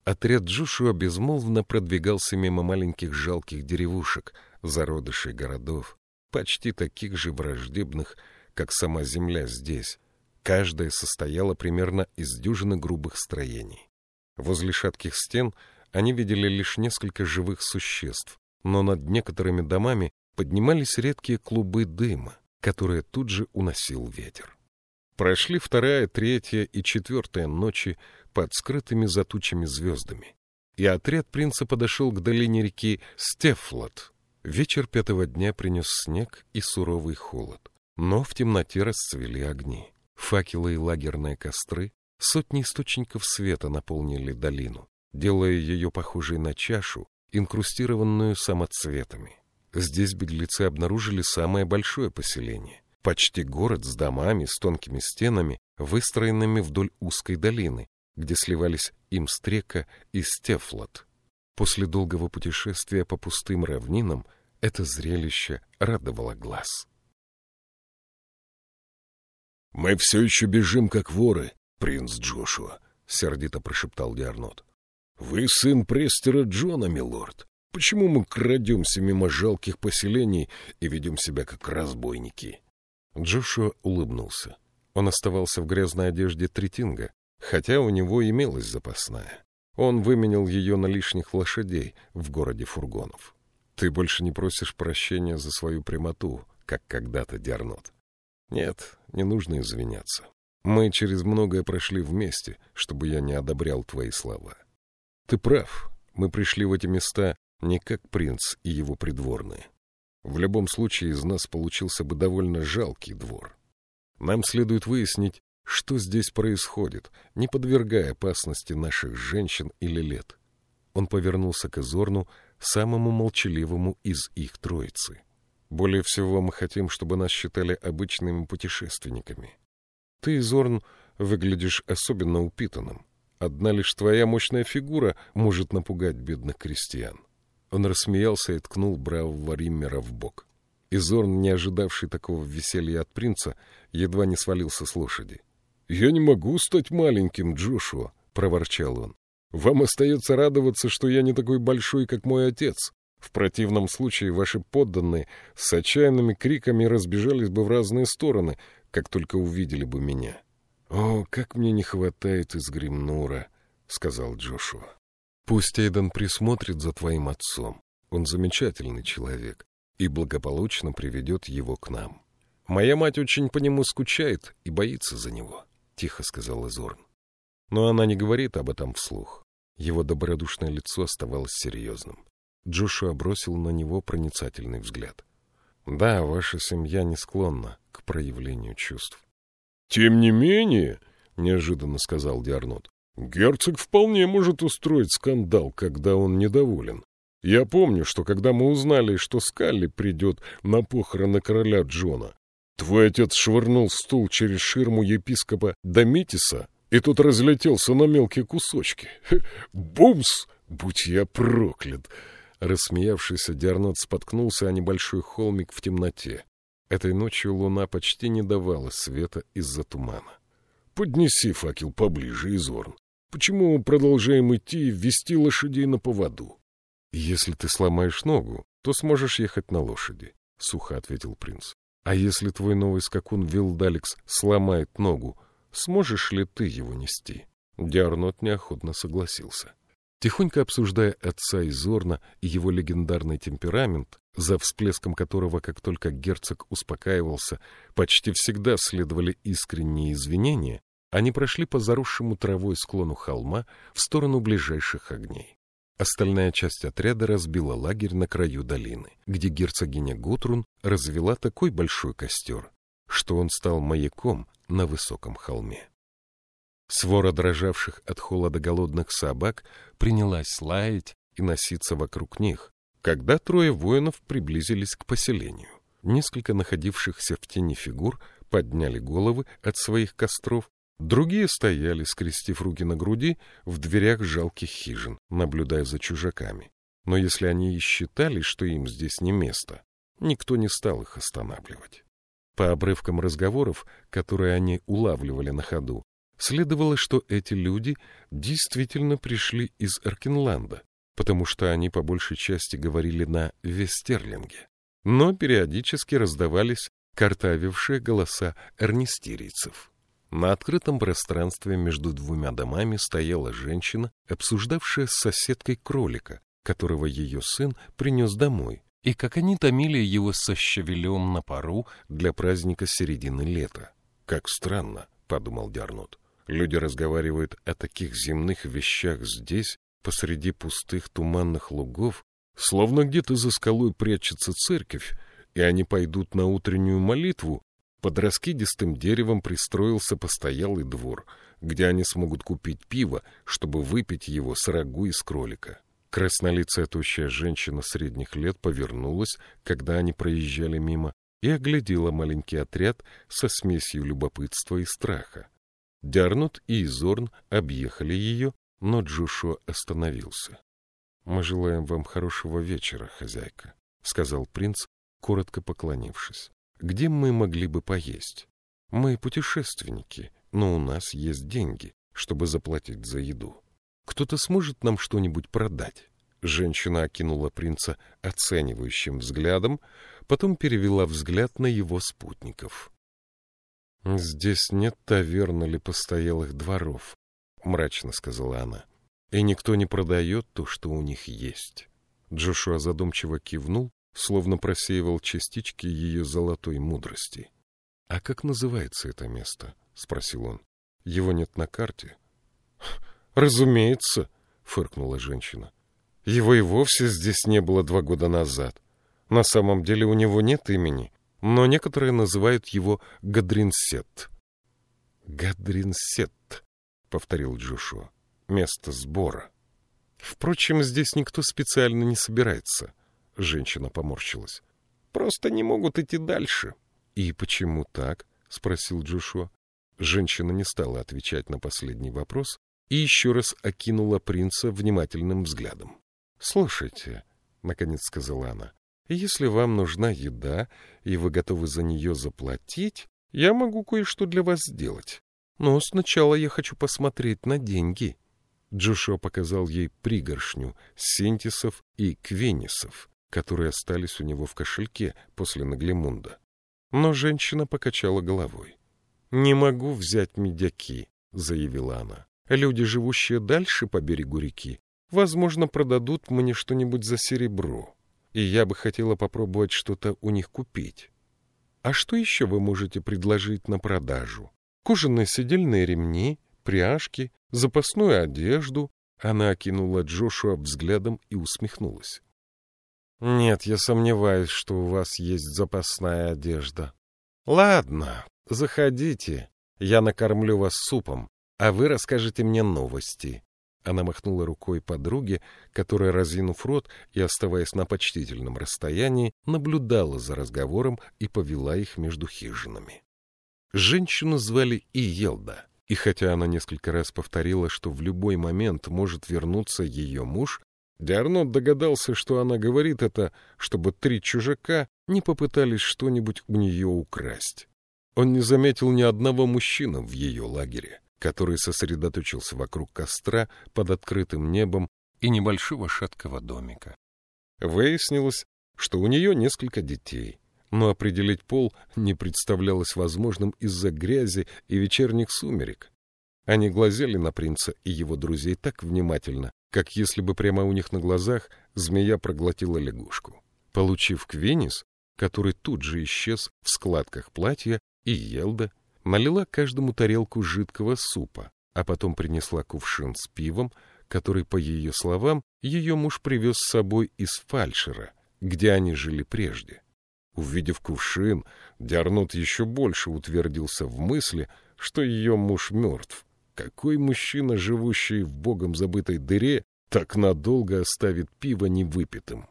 Отряд Джушуа безмолвно продвигался мимо маленьких жалких деревушек, зародышей городов, почти таких же враждебных, как сама земля здесь. Каждая состояла примерно из дюжины грубых строений. Возле шатких стен они видели лишь несколько живых существ, но над некоторыми домами поднимались редкие клубы дыма, которые тут же уносил ветер. Прошли вторая, третья и четвертая ночи под скрытыми за звездами, и отряд принца подошел к долине реки Стефлот. Вечер пятого дня принес снег и суровый холод, но в темноте расцвели огни. Факелы и лагерные костры, сотни источников света наполнили долину, делая ее похожей на чашу, инкрустированную самоцветами. Здесь беглецы обнаружили самое большое поселение. Почти город с домами, с тонкими стенами, выстроенными вдоль узкой долины, где сливались Имстрека и Стефлот. После долгого путешествия по пустым равнинам это зрелище радовало глаз. «Мы все еще бежим, как воры, принц Джошуа», — сердито прошептал Диарнот. «Вы сын престера Джона, милорд. Почему мы крадемся мимо жалких поселений и ведем себя как разбойники?» Джошуа улыбнулся. Он оставался в грязной одежде третинга, хотя у него имелась запасная. Он выменял ее на лишних лошадей в городе фургонов. Ты больше не просишь прощения за свою прямоту, как когда-то Диарнот. Нет, не нужно извиняться. Мы через многое прошли вместе, чтобы я не одобрял твои слова. Ты прав, мы пришли в эти места не как принц и его придворные. В любом случае из нас получился бы довольно жалкий двор. Нам следует выяснить, что здесь происходит, не подвергая опасности наших женщин или лет. Он повернулся к Изорну, самому молчаливому из их троицы. Более всего мы хотим, чтобы нас считали обычными путешественниками. Ты, Изорн, выглядишь особенно упитанным. Одна лишь твоя мощная фигура может напугать бедных крестьян. Он рассмеялся и ткнул бравого Риммера в бок. Изорн, не ожидавший такого веселья от принца, едва не свалился с лошади. — Я не могу стать маленьким, Джошуа, — проворчал он. — Вам остается радоваться, что я не такой большой, как мой отец. В противном случае ваши подданные с отчаянными криками разбежались бы в разные стороны, как только увидели бы меня. — О, как мне не хватает из Гримнура, — сказал Джошуа. Пусть Эйден присмотрит за твоим отцом. Он замечательный человек и благополучно приведет его к нам. Моя мать очень по нему скучает и боится за него, — тихо сказал Изорн. Но она не говорит об этом вслух. Его добродушное лицо оставалось серьезным. Джошуа бросил на него проницательный взгляд. Да, ваша семья не склонна к проявлению чувств. — Тем не менее, — неожиданно сказал Диарнот, Герцог вполне может устроить скандал, когда он недоволен. Я помню, что когда мы узнали, что Скалли придет на похороны короля Джона, твой отец швырнул стул через ширму епископа Домитиса, и тот разлетелся на мелкие кусочки. Бумс! Будь я проклят! Рассмеявшийся Диарнот споткнулся о небольшой холмик в темноте. Этой ночью луна почти не давала света из-за тумана. Поднеси факел поближе, Изорн. Почему мы продолжаем идти и вести лошадей на поводу? — Если ты сломаешь ногу, то сможешь ехать на лошади, — сухо ответил принц. — А если твой новый скакун Вилдаликс сломает ногу, сможешь ли ты его нести? Диарнот неохотно согласился. Тихонько обсуждая отца Изорна и его легендарный темперамент, за всплеском которого, как только герцог успокаивался, почти всегда следовали искренние извинения, они прошли по заросшему травой склону холма в сторону ближайших огней. Остальная часть отряда разбила лагерь на краю долины, где герцогиня Гутрун развела такой большой костер, что он стал маяком на высоком холме. Свора дрожавших от холода голодных собак принялась лаять и носиться вокруг них, когда трое воинов приблизились к поселению. Несколько находившихся в тени фигур подняли головы от своих костров, другие стояли, скрестив руки на груди, в дверях жалких хижин, наблюдая за чужаками. Но если они и считали, что им здесь не место, никто не стал их останавливать. По обрывкам разговоров, которые они улавливали на ходу, следовало, что эти люди действительно пришли из Эркинланда, потому что они по большей части говорили на вестерлинге. Но периодически раздавались картавившие голоса эрнистирийцев. На открытом пространстве между двумя домами стояла женщина, обсуждавшая с соседкой кролика, которого ее сын принес домой, и как они томили его со щавелем на пару для праздника середины лета. «Как странно», — подумал Дярнот. «Люди разговаривают о таких земных вещах здесь, посреди пустых туманных лугов, словно где-то за скалой прячется церковь, и они пойдут на утреннюю молитву, под раскидистым деревом пристроился постоялый двор, где они смогут купить пиво, чтобы выпить его с рагу из кролика. Краснолицая тощая женщина средних лет повернулась, когда они проезжали мимо, и оглядела маленький отряд со смесью любопытства и страха. Дярнут и Изорн объехали ее, но Джушо остановился. — Мы желаем вам хорошего вечера, хозяйка, — сказал принц, коротко поклонившись. — Где мы могли бы поесть? Мы путешественники, но у нас есть деньги, чтобы заплатить за еду. Кто-то сможет нам что-нибудь продать? Женщина окинула принца оценивающим взглядом, потом перевела взгляд на его спутников. — Здесь нет таверн или постоялых дворов, — мрачно сказала она. — И никто не продает то, что у них есть. Джошуа задумчиво кивнул, словно просеивал частички ее золотой мудрости. — А как называется это место? — спросил он. — Его нет на карте. — Разумеется, — фыркнула женщина. — Его и вовсе здесь не было два года назад. На самом деле у него нет имени, но некоторые называют его Гадринсет. — Гадринсет, повторил Джошуа. Место сбора. Впрочем, здесь никто специально не собирается. Женщина поморщилась. Просто не могут идти дальше. И почему так? спросил Джошуа. Женщина не стала отвечать на последний вопрос и еще раз окинула принца внимательным взглядом. Слушайте, наконец сказала она. Если вам нужна еда, и вы готовы за нее заплатить, я могу кое-что для вас сделать. Но сначала я хочу посмотреть на деньги. Джошуа показал ей пригоршню синтисов и квенисов, которые остались у него в кошельке после Наглемунда. Но женщина покачала головой. «Не могу взять медяки», — заявила она. «Люди, живущие дальше по берегу реки, возможно, продадут мне что-нибудь за серебро, и я бы хотела попробовать что-то у них купить. А что еще вы можете предложить на продажу?» кожаные седельные ремни, пряжки, запасную одежду. Она окинула Джошуа взглядом и усмехнулась. «Нет, я сомневаюсь, что у вас есть запасная одежда. Ладно, заходите, я накормлю вас супом, а вы расскажете мне новости». Она махнула рукой подруге, которая, разинув рот и оставаясь на почтительном расстоянии, наблюдала за разговором и повела их между хижинами. Женщину звали Иелда, и хотя она несколько раз повторила, что в любой момент может вернуться ее муж, Диарнот догадался, что она говорит это, чтобы три чужака не попытались что-нибудь у нее украсть. Он не заметил ни одного мужчины в ее лагере, который сосредоточился вокруг костра под открытым небом и небольшого шаткого домика. Выяснилось, что у нее несколько детей, но определить пол не представлялось возможным из-за грязи и вечерних сумерек. Они глазели на принца и его друзей так внимательно, как если бы прямо у них на глазах змея проглотила лягушку. Получив квенис, который тут же исчез в складках платья, и Елда налила каждому тарелку жидкого супа, а потом принесла кувшин с пивом, который, по ее словам, ее муж привез с собой из Фальшера, где они жили прежде. Увидев кувшин, Диарнот еще больше утвердился в мысли, что ее муж мертв. Какой мужчина, живущий в богом забытой дыре, так надолго оставит пиво невыпитым?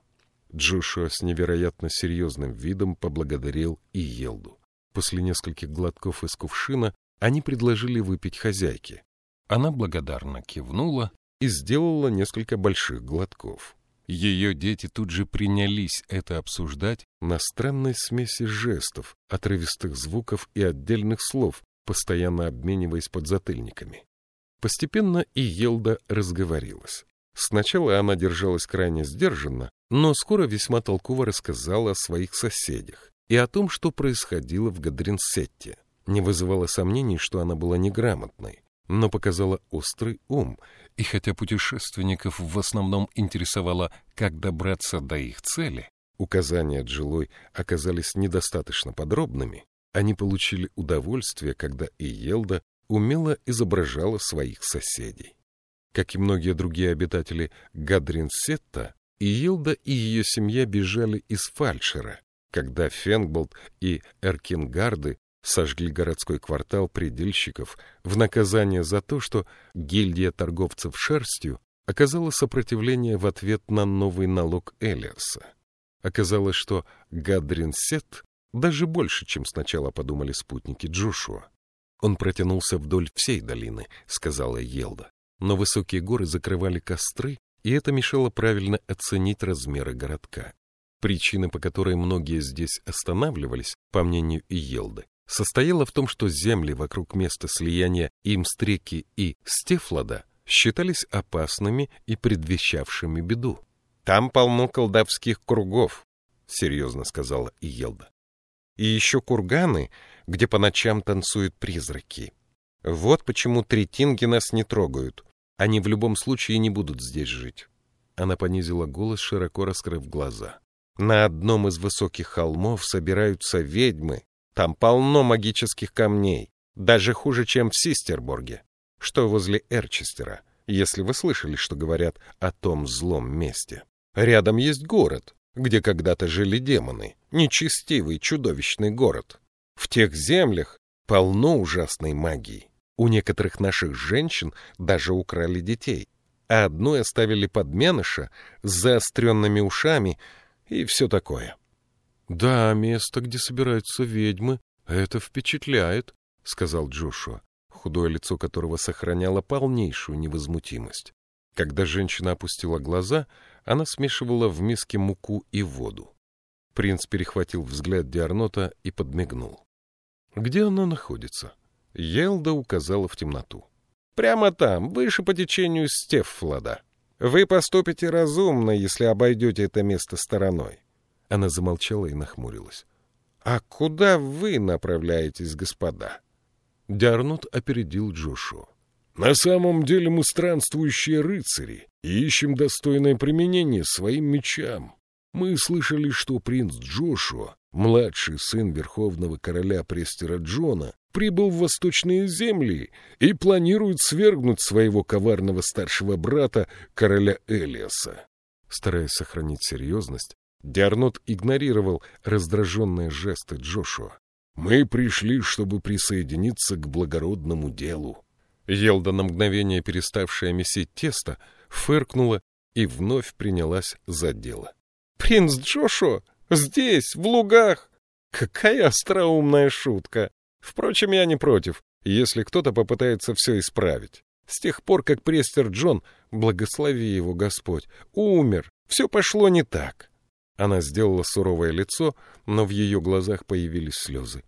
Джошуа с невероятно серьезным видом поблагодарил и Елду. После нескольких глотков из кувшина они предложили выпить хозяйке. Она благодарно кивнула и сделала несколько больших глотков. Ее дети тут же принялись это обсуждать на странной смеси жестов, отрывистых звуков и отдельных слов, постоянно обмениваясь подзатыльниками. Постепенно и Елда разговорилась. Сначала она держалась крайне сдержанно, но скоро весьма толково рассказала о своих соседях и о том, что происходило в Гадринсетте. Не вызывало сомнений, что она была неграмотной, но показала острый ум, и хотя путешественников в основном интересовало, как добраться до их цели, указания Джилой оказались недостаточно подробными, они получили удовольствие, когда Иелда умело изображала своих соседей. Как и многие другие обитатели Гадринсетта, Иелда и ее семья бежали из Фальшера, когда Фенгболд и Эркингарды сожгли городской квартал предельщиков в наказание за то, что гильдия торговцев шерстью оказала сопротивление в ответ на новый налог Элиаса. Оказалось, что Гадринсет даже больше, чем сначала подумали спутники Джошуа. Он протянулся вдоль всей долины, сказала Елда. Но высокие горы закрывали костры, и это мешало правильно оценить размеры городка. Причина, по которой многие здесь останавливались, по мнению Иелды, состояла в том, что земли вокруг места слияния Имстреки и Стефлада считались опасными и предвещавшими беду. «Там полно колдовских кругов», — серьезно сказала Иелда. «И еще курганы, где по ночам танцуют призраки. Вот почему третинги нас не трогают. Они в любом случае не будут здесь жить». Она понизила голос, широко раскрыв глаза. «На одном из высоких холмов собираются ведьмы, там полно магических камней, даже хуже, чем в Систерборге, что возле Эрчестера, если вы слышали, что говорят о том злом месте. Рядом есть город, где когда-то жили демоны, нечестивый, чудовищный город. В тех землях полно ужасной магии. У некоторых наших женщин даже украли детей, а одной оставили подменыша с заостренными ушами и все такое. «Да, место, где собираются ведьмы, это впечатляет», — сказал Джошуа, худое лицо которого сохраняло полнейшую невозмутимость. Когда женщина опустила глаза, она смешивала в миске муку и воду. Принц перехватил взгляд Диарнота и подмигнул. «Где она находится?» Елда указала в темноту. «Прямо там, выше по течению Стеффлада. Вы поступите разумно, если обойдете это место стороной. Она замолчала и нахмурилась. «А куда вы направляетесь, господа?» Диарнот опередил Джошуа. «На самом деле мы странствующие рыцари и ищем достойное применение своим мечам. Мы слышали, что принц Джошуа, младший сын верховного короля Престера Джона, прибыл в восточные земли и планирует свергнуть своего коварного старшего брата, короля Элиаса». Стараясь сохранить серьезность, Диарнот игнорировал раздраженные жесты Джошуа. «Мы пришли, чтобы присоединиться к благородному делу». Елда, на мгновение переставшая месить тесто, фыркнула и вновь принялась за дело. «Принц Джошуа? Здесь, в лугах? Какая остроумная шутка! Впрочем, я не против, если кто-то попытается все исправить. С тех пор, как престер Джон, благослови его Господь, умер, все пошло не так. Она сделала суровое лицо, но в ее глазах появились слезы.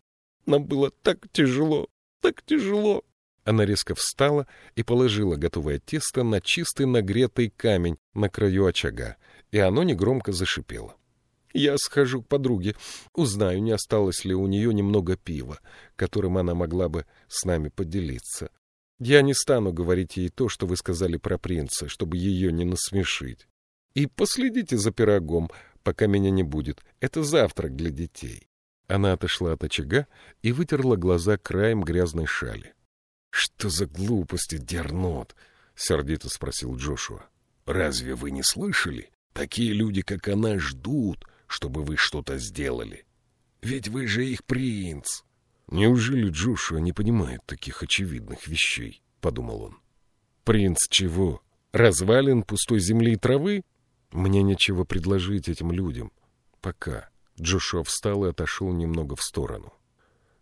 «Нам было так тяжело, так тяжело!» Она резко встала и положила готовое тесто на чистый нагретый камень на краю очага, и оно негромко зашипело. «Я схожу к подруге, узнаю, не осталось ли у нее немного пива, которым она могла бы с нами поделиться. Я не стану говорить ей то, что вы сказали про принца, чтобы ее не насмешить. И последите за пирогом, пока меня не будет. Это завтрак для детей. Она отошла от очага и вытерла глаза краем грязной шали. — Что за глупости, Дернот? — сердито спросил Джошуа. — Разве вы не слышали? Такие люди, как она, ждут, чтобы вы что-то сделали. Ведь вы же их принц. Неужели Джошуа не понимает таких очевидных вещей? — подумал он. — Принц чего? Развалин пустой земли и травы? Мне нечего предложить этим людям. Пока. Джошуа встал и отошел немного в сторону.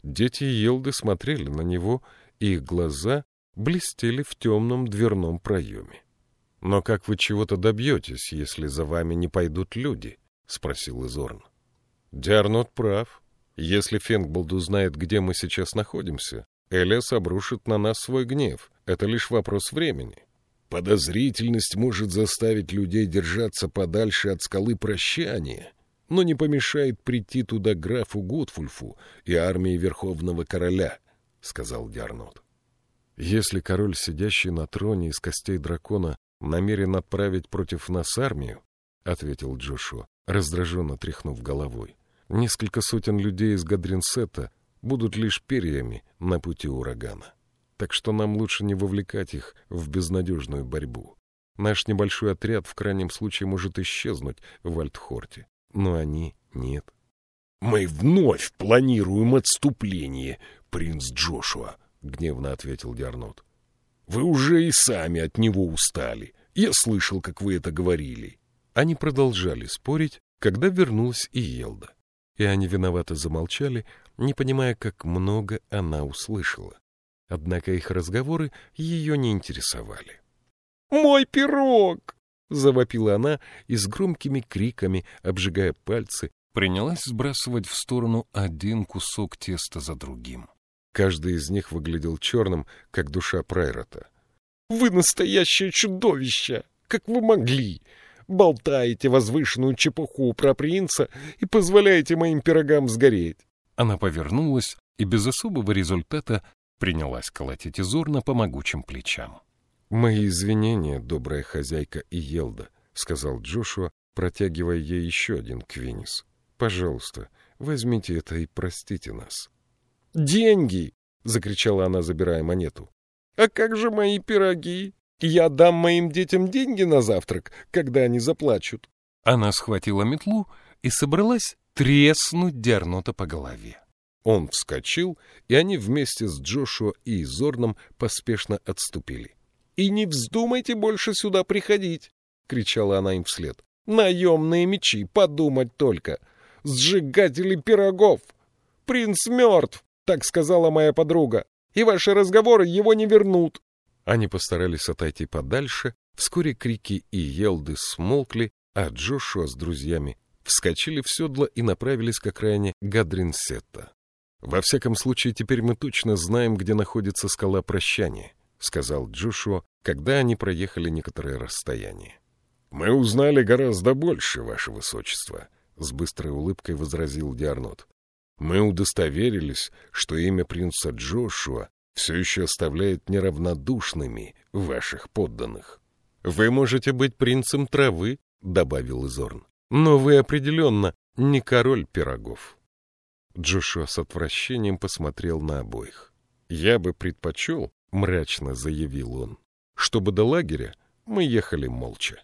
Дети Елды смотрели на него, их глаза блестели в темном дверном проеме. — Но как вы чего-то добьетесь, если за вами не пойдут люди? — спросил Изорн. — Диарнот прав. Если Фенгболд узнает, где мы сейчас находимся, Элиас обрушит на нас свой гнев. Это лишь вопрос времени. Подозрительность может заставить людей держаться подальше от скалы прощания, но не помешает прийти туда графу Готфульфу и армии Верховного Короля, — сказал Диарнот. Если король, сидящий на троне из костей дракона, намерен отправить против нас армию, — ответил Джошуа, раздраженно тряхнув головой, — несколько сотен людей из Гадринсета будут лишь перьями на пути урагана. Так что нам лучше не вовлекать их в безнадежную борьбу. Наш небольшой отряд в крайнем случае может исчезнуть в Альтхорте, но они нет. — Мы вновь планируем отступление, принц Джошуа, — гневно ответил Диарнот. — Вы уже и сами от него устали. Я слышал, как вы это говорили. Они продолжали спорить, когда вернулась и Елда. И они виновато замолчали, не понимая, как много она услышала. Однако их разговоры ее не интересовали. «Мой пирог!» — завопила она и с громкими криками, обжигая пальцы, принялась сбрасывать в сторону один кусок теста за другим. Каждый из них выглядел черным, как душа Прайрота. «Вы настоящее чудовище! Как вы могли! Болтаете возвышенную чепуху про принца и позволяете моим пирогам сгореть!» Она повернулась и без особого результата принялась колотить Изорна по могучим плечам. «Мои извинения, добрая хозяйка Иелда», — сказал Джошуа, протягивая ей еще один квинис. «Пожалуйста, возьмите это и простите нас». «Деньги!» — закричала она, забирая монету. «А как же мои пироги? Я дам моим детям деньги на завтрак, когда они заплачут». Она схватила метлу и собралась треснуть Диарнота по голове. Он вскочил, и они вместе с Джошуа и Зорном поспешно отступили. — И не вздумайте больше сюда приходить! — кричала она им вслед. — Наемные мечи, подумать только! Сжигатели пирогов! Принц мертв, так сказала моя подруга, и ваши разговоры его не вернут. Они постарались отойти подальше, вскоре крики и елды смолкли, а Джошуа с друзьями вскочили в седло и направились к окраине Гадринсетта. «Во всяком случае, теперь мы точно знаем, где находится скала прощания», — сказал Джошуа, когда они проехали некоторое расстояние. «Мы узнали гораздо больше, ваше высочество», — с быстрой улыбкой возразил Диарнот. «Мы удостоверились, что имя принца Джошуа все еще оставляет неравнодушными ваших подданных». «Вы можете быть принцем травы», — добавил Изорн. Но вы определенно не король пирогов. Джошуа с отвращением посмотрел на обоих. «Я бы предпочел», — мрачно заявил он, — «чтобы до лагеря мы ехали молча».